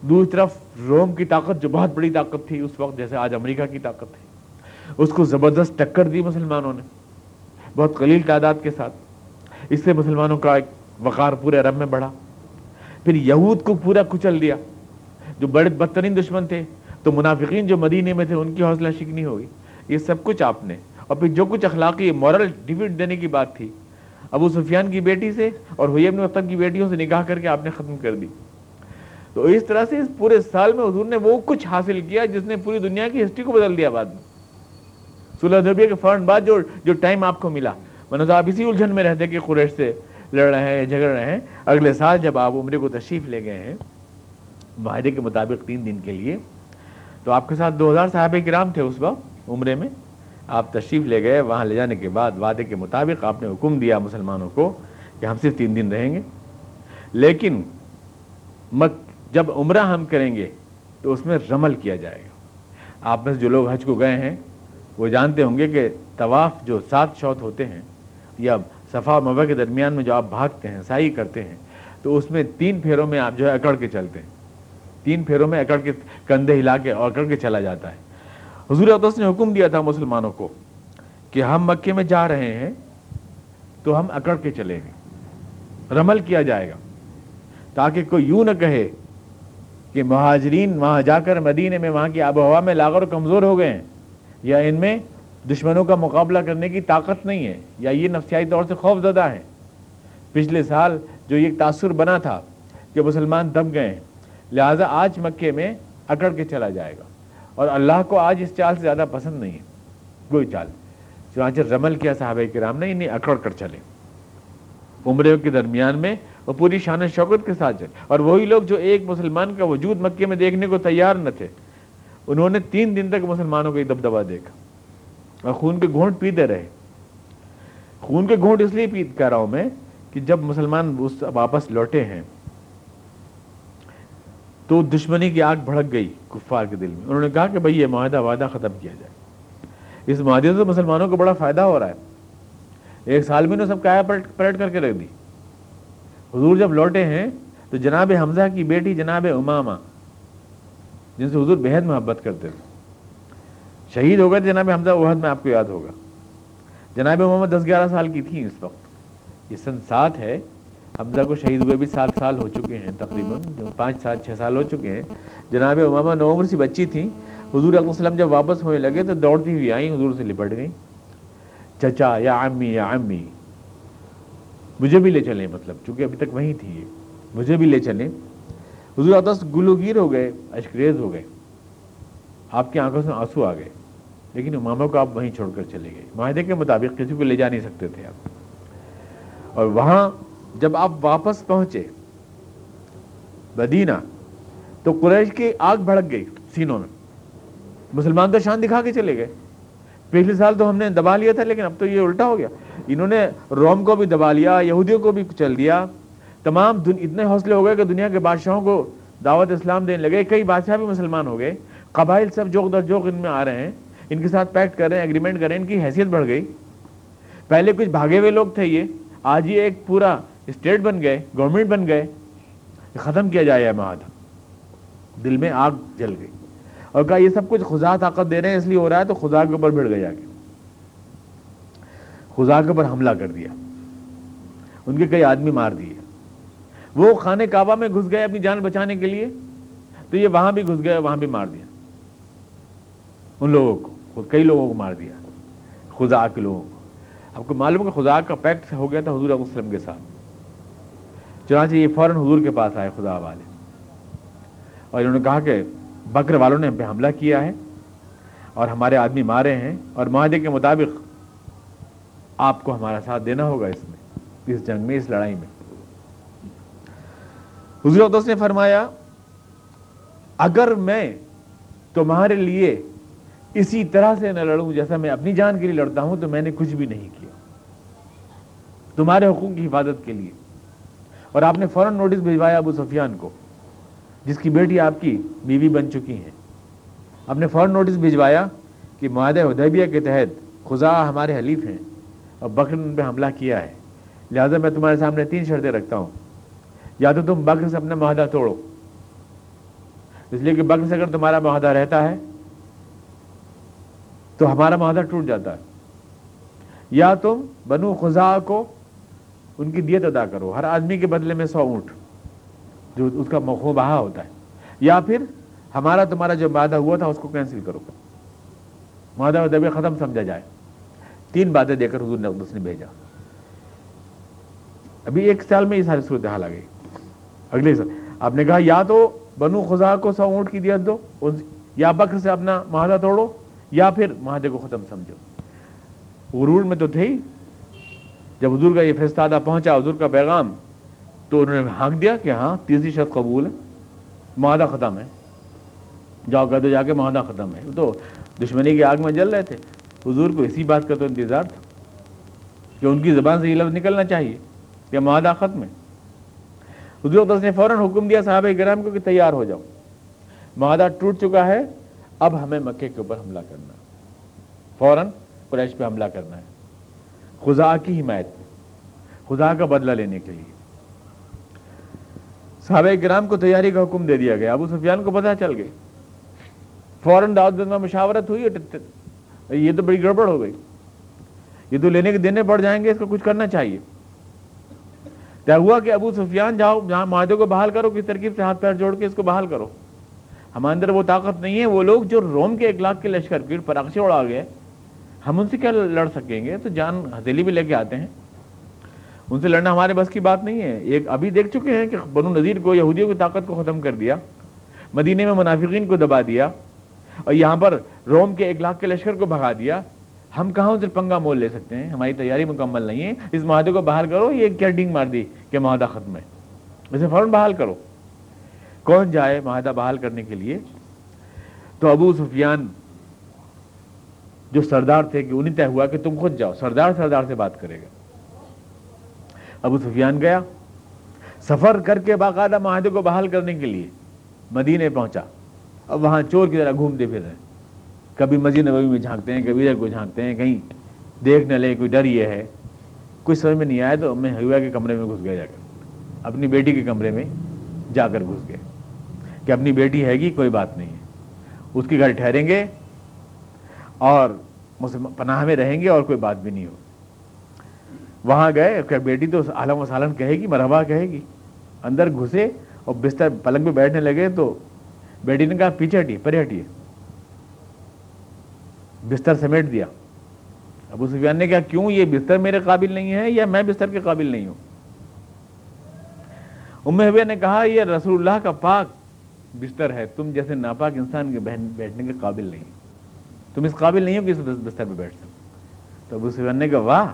Speaker 1: دوسری طرف روم کی طاقت جو بہت بڑی طاقت تھی اس وقت، جیسے آج امریکہ کی طاقت تھی اس کو زبردست ٹکر دی مسلمانوں نے۔ بہت قلیل تعداد کے ساتھ۔ اس سے مسلمانوں کا ایک وقار پورے عرب میں بڑھا۔ پھر یہود کو پورا کچل دیا۔ جو بڑے بدترین دشمن تھے، تو منافقین جو مدینے میں تھے، ان کی حوصلہ شکنی ہوگی یہ سب کچھ آپ نے۔ اور پھر جو کچھ اخلاقی مورل ڈیفیٹ دینے کی بات تھی، ابو سفیان کی بیٹی سے اور حیب مطلب وطن کی بیٹیوں سے نکاح کر کے آپ نے ختم کر دی۔ تو اس طرح سے اس پورے سال میں حضور نے وہ کچھ حاصل کیا جس نے پوری دنیا کی ہسٹری کو بدل دیا بعد میں۔ سلح دبیا کے فوراً بعد جو جو ٹائم آپ کو ملا۔ منوز آپ اسی الجھن میں رہتے کہ قریش سے لڑ رہے ہیں جھگڑ رہے ہیں۔ اگلے سال جب آپ عمرے کو تشریف لے گئے ہیں، معاہدے کے مطابق تین دن کے لیے، تو آپ کے ساتھ دو ہزار صاحب کرام تھے اس وقت عمرے میں۔ آپ تشریف لے گئے، وہاں لے جانے کے بعد وعدے کے مطابق آپ نے حکم دیا مسلمانوں کو کہ ہم صرف تین دن رہیں گے۔ لیکن جب عمرہ ہم کریں گے، تو اس میں رمل کیا جائے گا۔ آپ میں سے جو لوگ حج کو گئے ہیں وہ جانتے ہوں گے کہ طواف جو سات شوت ہوتے ہیں یا صفا مبا کے درمیان میں جو آپ بھاگتے ہیں، سائی کرتے ہیں، تو اس میں تین پھیروں میں آپ جو ہے اکڑ کے چلتے ہیں۔ تین پھیروں میں اکڑ کے کندھے ہلا کے اور اکڑ کے چلا جاتا ہے۔ حضور اقدس نے حکم دیا تھا مسلمانوں کو کہ ہم مکے میں جا رہے ہیں تو ہم اکڑ کے چلیں گے۔ رمل کیا جائے گا۔ تاکہ کوئی یوں نہ کہے کہ مہاجرین وہاں جا کر مدینے میں وہاں کی آب و ہوا میں لاغر کمزور ہو گئے ہیں۔ یا ان میں دشمنوں کا مقابلہ کرنے کی طاقت نہیں ہے، یا یہ نفسیاتی طور سے خوف زدہ ہیں۔ پچھلے سال جو یہ تاثر بنا تھا کہ مسلمان دب گئے ہیں لہٰذا آج مکے میں اکڑ کے چلا جائے گا۔ اور اللہ کو آج اس چال سے زیادہ پسند نہیں ہے۔ کوئی چال۔ چنانچہ رمل کیا صحابہ کرام نے، انہیں اکڑ کر چلے۔ عمرے کے درمیان میں وہ پوری شان شوکت کے ساتھ چلے۔ اور وہی لوگ جو ایک مسلمان کا وجود مکے میں دیکھنے کو تیار نہ تھے۔ انہوں نے تین دن تک مسلمانوں کو یہ دبدبا دیکھا اور خون کے گھونٹ پیتے رہے۔ خون کے گھونٹ اس لیے پیت کہہ رہا ہوں میں کہ جب مسلمان اس واپس لوٹے ہیں تو دشمنی کی آگ بھڑک گئی کفار کے دل میں۔ انہوں نے کہا کہ بھائی یہ معاہدہ وعدہ ختم کیا جائے۔ اس معاہدے سے مسلمانوں کو بڑا فائدہ ہو رہا ہے۔ ایک سال میں نے سب کایا پلٹ کر کے رکھ دی۔ حضور جب لوٹے ہیں تو جناب حمزہ کی بیٹی جناب اماما جن سے حضور بےحد محبت کرتے تھے۔ شہید ہو گئے جناب حمزہ عہد میں، آپ کو یاد ہوگا۔ جناب اماما دس گیارہ سال کی تھیں اس وقت۔ یہ سن سات ہے۔ حمزہ کو شہید ہوئے بھی سات سال ہو چکے ہیں تقریباً پانچ سات چھ سال ہو چکے ہیں۔ جناب اماما نو عمر سی بچی تھیں۔ حضور علیہ وسلم جب واپس ہونے لگے تو دوڑتی ہوئی آئیں، حضور سے لپٹ گئیں۔ چچا یا عمی یا عمی، مجھے بھی لے چلیں مطلب چونکہ ابھی تک وہیں تھی یہ۔ مجھے بھی لے چلیں۔ حضور اقدس گلوگیر ہو گئے، اشکریز ہو گئے۔ آپ کی آنکھوں سے آنسو آ گئے، لیکن اماموں کو آپ وہیں چھوڑ کر چلے گئے۔ معاہدے کے مطابق کسی کو لے جا نہیں سکتے تھے آپ۔ اور وہاں جب آپ واپس پہنچے مدینہ، تو قریش کی آگ بھڑک گئی سینوں میں۔ مسلمان تو شان دکھا کے چلے گئے۔ پچھلے سال تو ہم نے دبا لیا تھا، لیکن اب تو یہ الٹا ہو گیا۔ انہوں نے روم کو بھی دبا لیا، یہودیوں کو بھی چل دیا۔ تمام دن اتنے حوصلے ہو گئے کہ دنیا کے بادشاہوں کو دعوت اسلام دینے لگے، کئی بادشاہ بھی مسلمان ہو گئے۔ قبائل سب جوک در جوک ان میں آ رہے ہیں، ان کے ساتھ پیکٹ کر رہے ہیں اگریمنٹ کر رہے ہیں، ان کی حیثیت بڑھ گئی۔ پہلے کچھ بھاگے ہوئے لوگ تھے یہ، آج یہ ایک پورا اسٹیٹ بن گئے گورنمنٹ بن گئے۔ ختم کیا جائے معاہدہ۔ دل میں آگ جل گئی۔ اور کہا، یہ سب کچھ خدا طاقت دے رہے ہیں، اس لیے ہو رہا ہے تو خدا کے اوپر بڑھ گئے جا کے۔ خدا کے اوپر حملہ کر دیا۔ ان کے کئی آدمی مار دیے۔ وہ خانے کعبہ میں گھس گئے اپنی جان بچانے کے لیے، تو یہ وہاں بھی گھس گئے وہاں بھی مار دیا۔ ان لوگوں کو کئی لوگوں کو مار دیا، خدا کے لوگوں کو۔ آپ کو معلوم کہ خدا کا پیکٹ ہو گیا تھا حضور وسلم کے ساتھ۔ چنانچہ یہ فوراً حضور کے پاس آئے خدا والے۔ اور انہوں نے کہا کہ بکر والوں نے ہم پہ حملہ کیا ہے اور ہمارے آدمی مارے ہیں اور معاہدے کے مطابق آپ کو ہمارا ساتھ دینا ہوگا اس میں، اس جنگ میں، اس لڑائی میں۔ حضور اقدس نے فرمایا، اگر میں تمہارے لیے اسی طرح سے نہ لڑوں، جیسا میں اپنی جان کے لیے لڑتا ہوں، تو میں نے کچھ بھی نہیں کیا۔ تمہارے حقوق کی حفاظت کے لیے۔ اور آپ نے فوراً نوٹس بھجوایا ابو سفیان کو، جس کی بیٹی آپ کی بیوی بن چکی ہیں۔ آپ نے فوراً نوٹس بھجوایا کہ معاہدہ ادیبیہ کے تحت خدا ہمارے حلیف ہیں اور بکر ان پہ حملہ کیا ہے۔ لہٰذا میں تمہارے سامنے تین شرطیں رکھتا ہوں۔ یا تو تم بکر سے اپنا معاہدہ توڑو۔ اس لیے کہ بکر سے اگر تمہارا معاہدہ رہتا ہے، تو ہمارا معاہدہ ٹوٹ جاتا ہے۔ یا تم بنو خزا کو ان کی دیت ادا کرو۔ ہر آدمی کے بدلے میں سو اونٹ، جو اس کا مخو بہا ہوتا ہے۔ یا پھر ہمارا تمہارا جو معاہدہ ہوا تھا، اس کو کینسل کرو۔ معاہدہ دبی ختم سمجھا جائے۔ تین باتیں دے کر حضور نے نے بھیجا۔ ابھی ایک سال میں یہ ساری صورت حال آ گئی۔ اگلے سال۔ آپ نے کہا، یا تو بنو خزا کو سو اونٹ کی دیت دو یا بکر سے اپنا معاہدہ توڑو، یا پھر معاہدے کو ختم سمجھو۔ غرور میں تو تھے۔ ہی جب حضور کا یہ فیصلہ پہنچا، حضور کا پیغام، تو انہوں نے ہانک دیا کہ ہاں تیسری شرط قبول ہے معاہدہ ختم ہے۔ جاؤ کہہ دو جا کے معاہدہ ختم ہے۔ تو دشمنی کی آگ میں جل رہے تھے۔ حضور کو اسی بات کا تو انتظار تھا کہ ان کی زبان سے یہ لفظ نکلنا چاہیے کہ معاہدہ ختم ہے۔ حضور نے فوراً حکم دیا، صحابہ کرام کو کہ تیار ہو جاؤ۔ معاہدہ ٹوٹ چکا ہے، اب ہمیں مکے کے اوپر حملہ کرنا فوراً قریش پہ حملہ کرنا ہے۔ خدا کی حمایت میں خدا کا بدلہ لینے کے لیے۔ صحابہ کرام کو تیاری کا حکم دے دیا گیا۔ ابو سفیان کو پتہ چل گئی۔ فوراً دعوت میں مشاورت ہوئی یہ تو بڑی گڑبڑ ہو گئی۔ یہ تو لینے کے دینے پڑ جائیں گے، اس کو کچھ کرنا چاہیے۔ طے ہوا کہ ابو سفیان جاؤ، جہاں معاہدے کو بحال کرو کس ترکیب سے ہاتھ پیر جوڑ کے اس کو بحال کرو۔ ہمارے اندر وہ طاقت نہیں ہے، وہ لوگ جو روم کے ایک لاکھ کے لشکر کی پراکشے اڑا گئے، ہم ان سے کیا لڑ سکیں گے؟ تو جان ہتھیلی بھی لے کے آتے ہیں۔ ان سے لڑنا ہمارے بس کی بات نہیں ہے۔ ایک ابھی دیکھ چکے ہیں کہ بنو نذیر کو، یہودیوں کی طاقت کو ختم کر دیا، مدینے میں منافقین کو دبا دیا، اور یہاں پر روم کے ایک لاکھ کے لشکر کو بھگا دیا۔ ہم کہاں سے پنگا مول لے سکتے ہیں؟ ہماری تیاری مکمل نہیں ہے۔ اس معاہدے کو بحال کرو، یہ کیا ڈنگ مار دی کہ معاہدہ ختم ہے؟ اسے فوراً بحال کرو۔ کون جائے معاہدہ بحال کرنے کے لیے؟ تو ابو سفیان، جو سردار تھے کہ انہیں طے ہوا کہ تم خود جاؤ، سردار سردار سے بات کرے گا۔ ابو سفیان گیا، سفر کر کے باقاعدہ معاہدے کو بحال کرنے کے لیے مدینے پہنچا۔ اب وہاں چور کی طرح گھومتے پھر رہے کبھی مسجد نبوی میں جھانکتے ہیں، کبھی ادھر کو جھانکتے ہیں، کہیں دیکھ نہ لے کوئی ڈر یہ ہے کچھ سمجھ میں نہیں آیا تو میں ہوا کے کمرے میں گھس گیا جا کر، اپنی بیٹی کے کمرے میں جا کر گھس گئے کہ اپنی بیٹی ہے گی، کوئی بات نہیں ہے۔ اس کے گھر ٹھہریں گے اور پناہ میں رہیں گے اور کوئی بات بھی نہیں ہو وہاں گئے بیٹی تو عالم و سالن کہے گی، مرحبا کہے گی۔ اندر گھسے اور بستر پلنگ پہ بیٹھنے لگے تو بیٹی نے کہا، پیچھے ہٹیے، پرے ہٹیے۔ بستر سمیٹ دیا۔ ابو سفیان نے کہا، کیوں یہ بستر میرے قابل نہیں ہے یا میں بستر کے قابل نہیں ہوں؟ ام حبیہ نے کہا، یہ رسول اللہ کا پاک بستر ہے، تم جیسے ناپاک انسان کے بیٹھنے کے قابل نہیں تم اس قابل نہیں ہو کہ اس بستر پہ بیٹھ سکو۔ تو ابو سفیان نے کہا، واہ،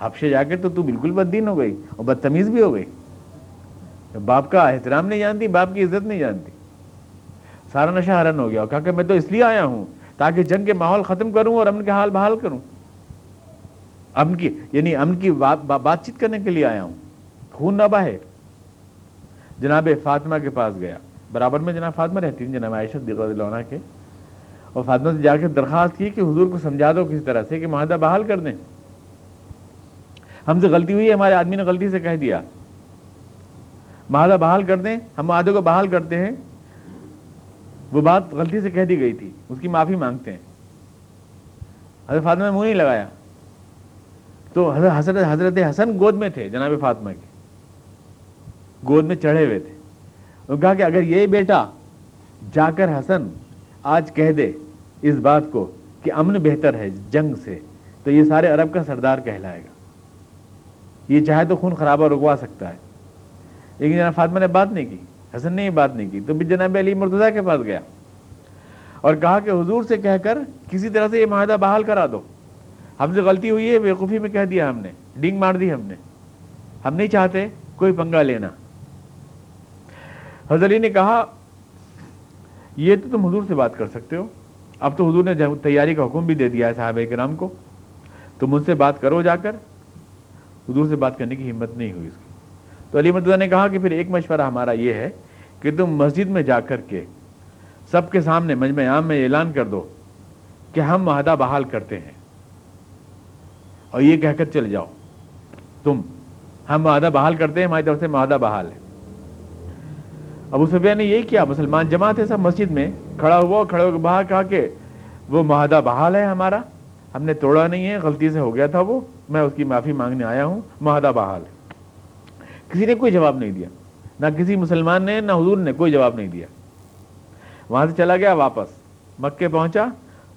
Speaker 1: حبشے جا کے تو تو بالکل بددین ہو گئی اور بدتمیز بھی ہو گئی۔ باپ کا احترام نہیں جانتی، باپ کی عزت نہیں جانتی۔ سارا نشہ ہرن ہو گیا کہا کہ میں تو اس لیے آیا ہوں تاکہ جنگ کے ماحول ختم کروں اور امن کے حال بحال کروں۔ امن کی یعنی امن کی بات چیت کرنے کے لیے آیا ہوں۔ خون نہ بہے جناب فاطمہ کے پاس گیا۔ برابر میں جناب فاطمہ رہتی ہیں جناب عائشہ عنہ کے۔ اور فاطمہ سے جا کے درخواست کی کہ حضور کو سمجھا دو کسی طرح سے کہ معاہدہ بحال کر دیں۔ ہم سے غلطی ہوئی ہے، ہمارے آدمی نے غلطی سے کہہ دیا۔ معاہدہ بحال کر دیں، ہم معاہدے کو بحال کرتے ہیں۔ وہ بات غلطی سے کہہ دی گئی تھی، اس کی معافی مانگتے ہیں۔ حضرت فاطمہ نے منہ نہیں لگایا۔ تو حضرت حضرت حضرت حسن گود میں تھے، جناب فاطمہ کے۔ گود میں چڑھے ہوئے تھے۔ انہوں نے کہا کہ اگر یہ بیٹا جا کر حسن آج کہہ دے اس بات کو کہ امن بہتر ہے جنگ سے، تو یہ سارے عرب کا سردار کہلائے گا۔ یہ چاہے تو خون خرابہ رکوا سکتا ہے۔ لیکن جناب فاطمہ نے بات نہیں کی۔ حسن نے یہ بات نہیں کی۔ تو بھی جناب علی مرتضیٰ کے پاس گیا اور کہا کہ حضور سے کہہ کر کسی طرح سے یہ معاہدہ بحال کرا دو۔ ہم سے غلطی ہوئی ہے بےقوفی میں کہہ دیا ہم نے، ڈنگ مار دی ہم نے۔ ہم نہیں چاہتے کوئی پنگا لینا۔ حضر علی نے کہا، یہ تو تم حضور سے بات کر سکتے ہو۔ اب تو حضور نے تیاری کا حکم بھی دے دیا ہے صاحب کرام کو۔ تم ان سے بات کرو جا کر۔ حضور سے بات کرنے کی ہمت نہیں ہوئی اس کی تو علی مرتضیٰ نے کہا کہ پھر ایک مشورہ ہمارا یہ ہے کہ تم مسجد میں جا کر کے سب کے سامنے مجمع عام میں اعلان کر دو کہ ہم معاہدہ بحال کرتے ہیں اور یہ کہہ کر چل جاؤ۔ تم، ہم معاہدہ بحال کرتے ہیں، ہماری طرف سے معاہدہ بحال ہے۔ ابو سفیہ نے یہی کیا، مسلمان جمع تھے سب مسجد میں کھڑا ہوا کھڑے ہو کے باہر کہا کہ وہ معاہدہ بحال ہے ہمارا۔ ہم نے توڑا نہیں ہے، غلطی سے ہو گیا تھا وہ، میں اس کی معافی مانگنے آیا ہوں معاہدہ بحال ہے۔ کسی نے کوئی جواب نہیں دیا۔ نہ کسی مسلمان نے، نہ حضور نے کوئی جواب نہیں دیا۔ وہاں سے چلا گیا واپس۔ مکے پہنچا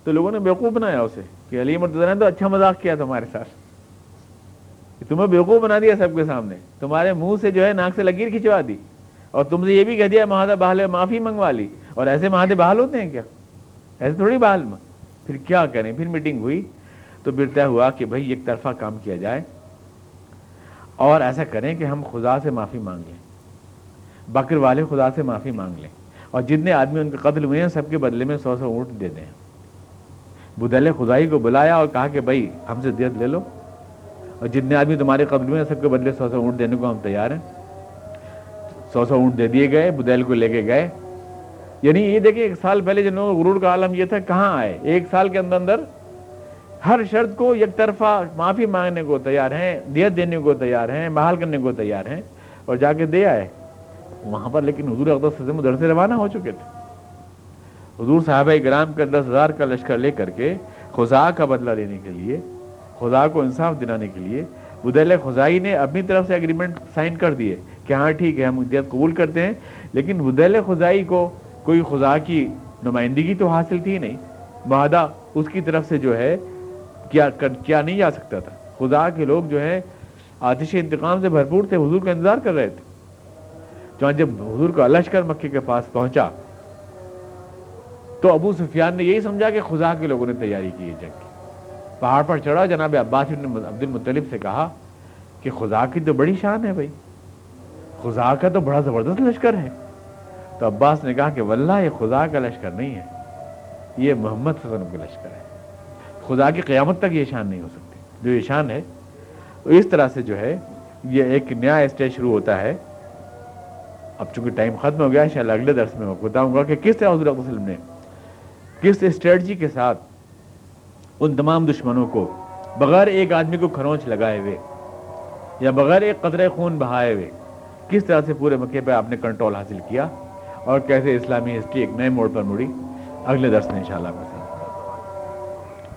Speaker 1: تو لوگوں نے بیوقوف بنایا اسے کہ علی مرتضی نے تو اچھا مذاق کیا تمہارے ساتھ۔ تمہیں بیوقوف بنا دیا سب کے سامنے۔ تمہارے منہ سے جو ہے ناک سے لکیر کھنچوا دی۔ اور تم سے یہ بھی کہہ دیا معاہدہ بحال معافی منگوا لی۔ اور ایسے معاہدے بحال ہوتے ہیں کیا؟ ایسے تھوڑی بحال پھر کیا کریں؟ پھر میٹنگ ہوئی تو پھر طے ہوا کہ بھائی ایک طرفہ کام کیا جائے۔ اور ایسا کریں کہ ہم خدا سے معافی مانگ لیں۔ بکر والے خدا سے معافی مانگ لیں۔ اور جتنے آدمی ان کے قتل ہوئے ہیں، سب کے بدلے میں سو سو اونٹ دے دیں۔ بدل خدائی کو بلایا اور کہا کہ بھائی، ہم سے دیت لے لو۔ اور جتنے آدمی تمہارے قبل میں سب کے بدلے سو سو اونٹ دینے کو ہم تیار ہیں۔ سو سو اونٹ دے دیے گئے، بدیل کو لے کے گئے۔ یعنی یہ دیکھیں، ایک سال پہلے جن لوگوں غرور کا عالم یہ تھا، کہاں آئے؟ ایک سال کے اندر اندر ہر شرط کو یک طرفہ معافی مانگنے کو تیار ہیں، دیت دینے کو تیار ہیں، بحال کرنے کو تیار ہیں اور جا کے دے آئے۔ وہاں پر لیکن حضور اقدس ادھر سے روانہ ہو چکے تھے۔ حضور صاحبہ اکرام کا دس ہزار کا لشکر لے کر کے خزا کا بدلہ لینے کے لیے خدا کو انصاف دلانے کے لیے بدیل خزائی نے اپنی طرف سے اگریمنٹ سائن کر دیے کہ ہاں ٹھیک ہے، ہم دیت قبول کرتے ہیں، لیکن بدیل خزائی کو کوئی خدا کی نمائندگی تو حاصل تھی نہیں۔ معاہدہ اس کی طرف سے جو ہے کیا کیا نہیں جا سکتا تھا۔ خدا کے لوگ جو ہے آتش انتقام سے بھرپور تھے، حضور کا انتظار کر رہے تھے۔ چونکہ جب حضور کا لشکر مکے کے پاس پہنچا۔ تو ابو سفیان نے یہی سمجھا کہ خدا کے لوگوں نے تیاری کی ہے جنگ کی۔ پہاڑ پر چڑھا، جناب عباس عبد المطلب سے کہا کہ خدا کی تو بڑی شان ہے بھائی۔ خدا کا تو بڑا زبردست لشکر ہے۔ تو عباس نے کہا کہ واللہ، یہ خدا کا لشکر نہیں ہے۔ یہ محمد صلی اللہ علیہ وسلم کا لشکر ہے خدا کی قیامت تک یہ شان نہیں ہو سکتی۔ جو یہ شان ہے، تو اس طرح سے جو ہے، یہ ایک نیا اسٹیج شروع ہوتا ہے۔ اب چونکہ ٹائم ختم ہو گیا ان شاء اللہ اگلے درس میں بتاؤں گا کہ کس طرح حضور وسلم نے کس اسٹریٹجی کے ساتھ ان تمام دشمنوں کو بغیر ایک آدمی کو کھرونچ لگائے ہوئے یا بغیر ایک قطرے خون بہائے ہوئے کس طرح سے پورے مکے پہ آپ نے کنٹرول حاصل کیا اور کیسے اسلامی ہسٹری ایک نئے موڑ پر مڑی۔ اگلے درس میں انشاءاللہ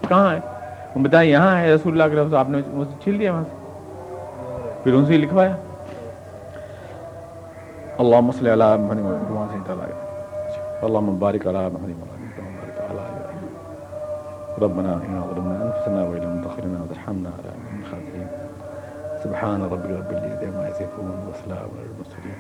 Speaker 1: کہاں ہے؟ وہ بتائیں یہاں ہے رسول اللہ کے آپ نے مجھے چھیل دیا وہاں سے؟ پھر ان سے لکھوایا؟ اللهم صل على محمد وعلى آله وصحبه اللهم بارك محمد ربنا إنا ظلمنا أنفسنا وإن لم تغفر لنا وترحمنا لنكن من الخاسرين. سبحان ربك رب العزة عما يصفون وسلام على المرسلين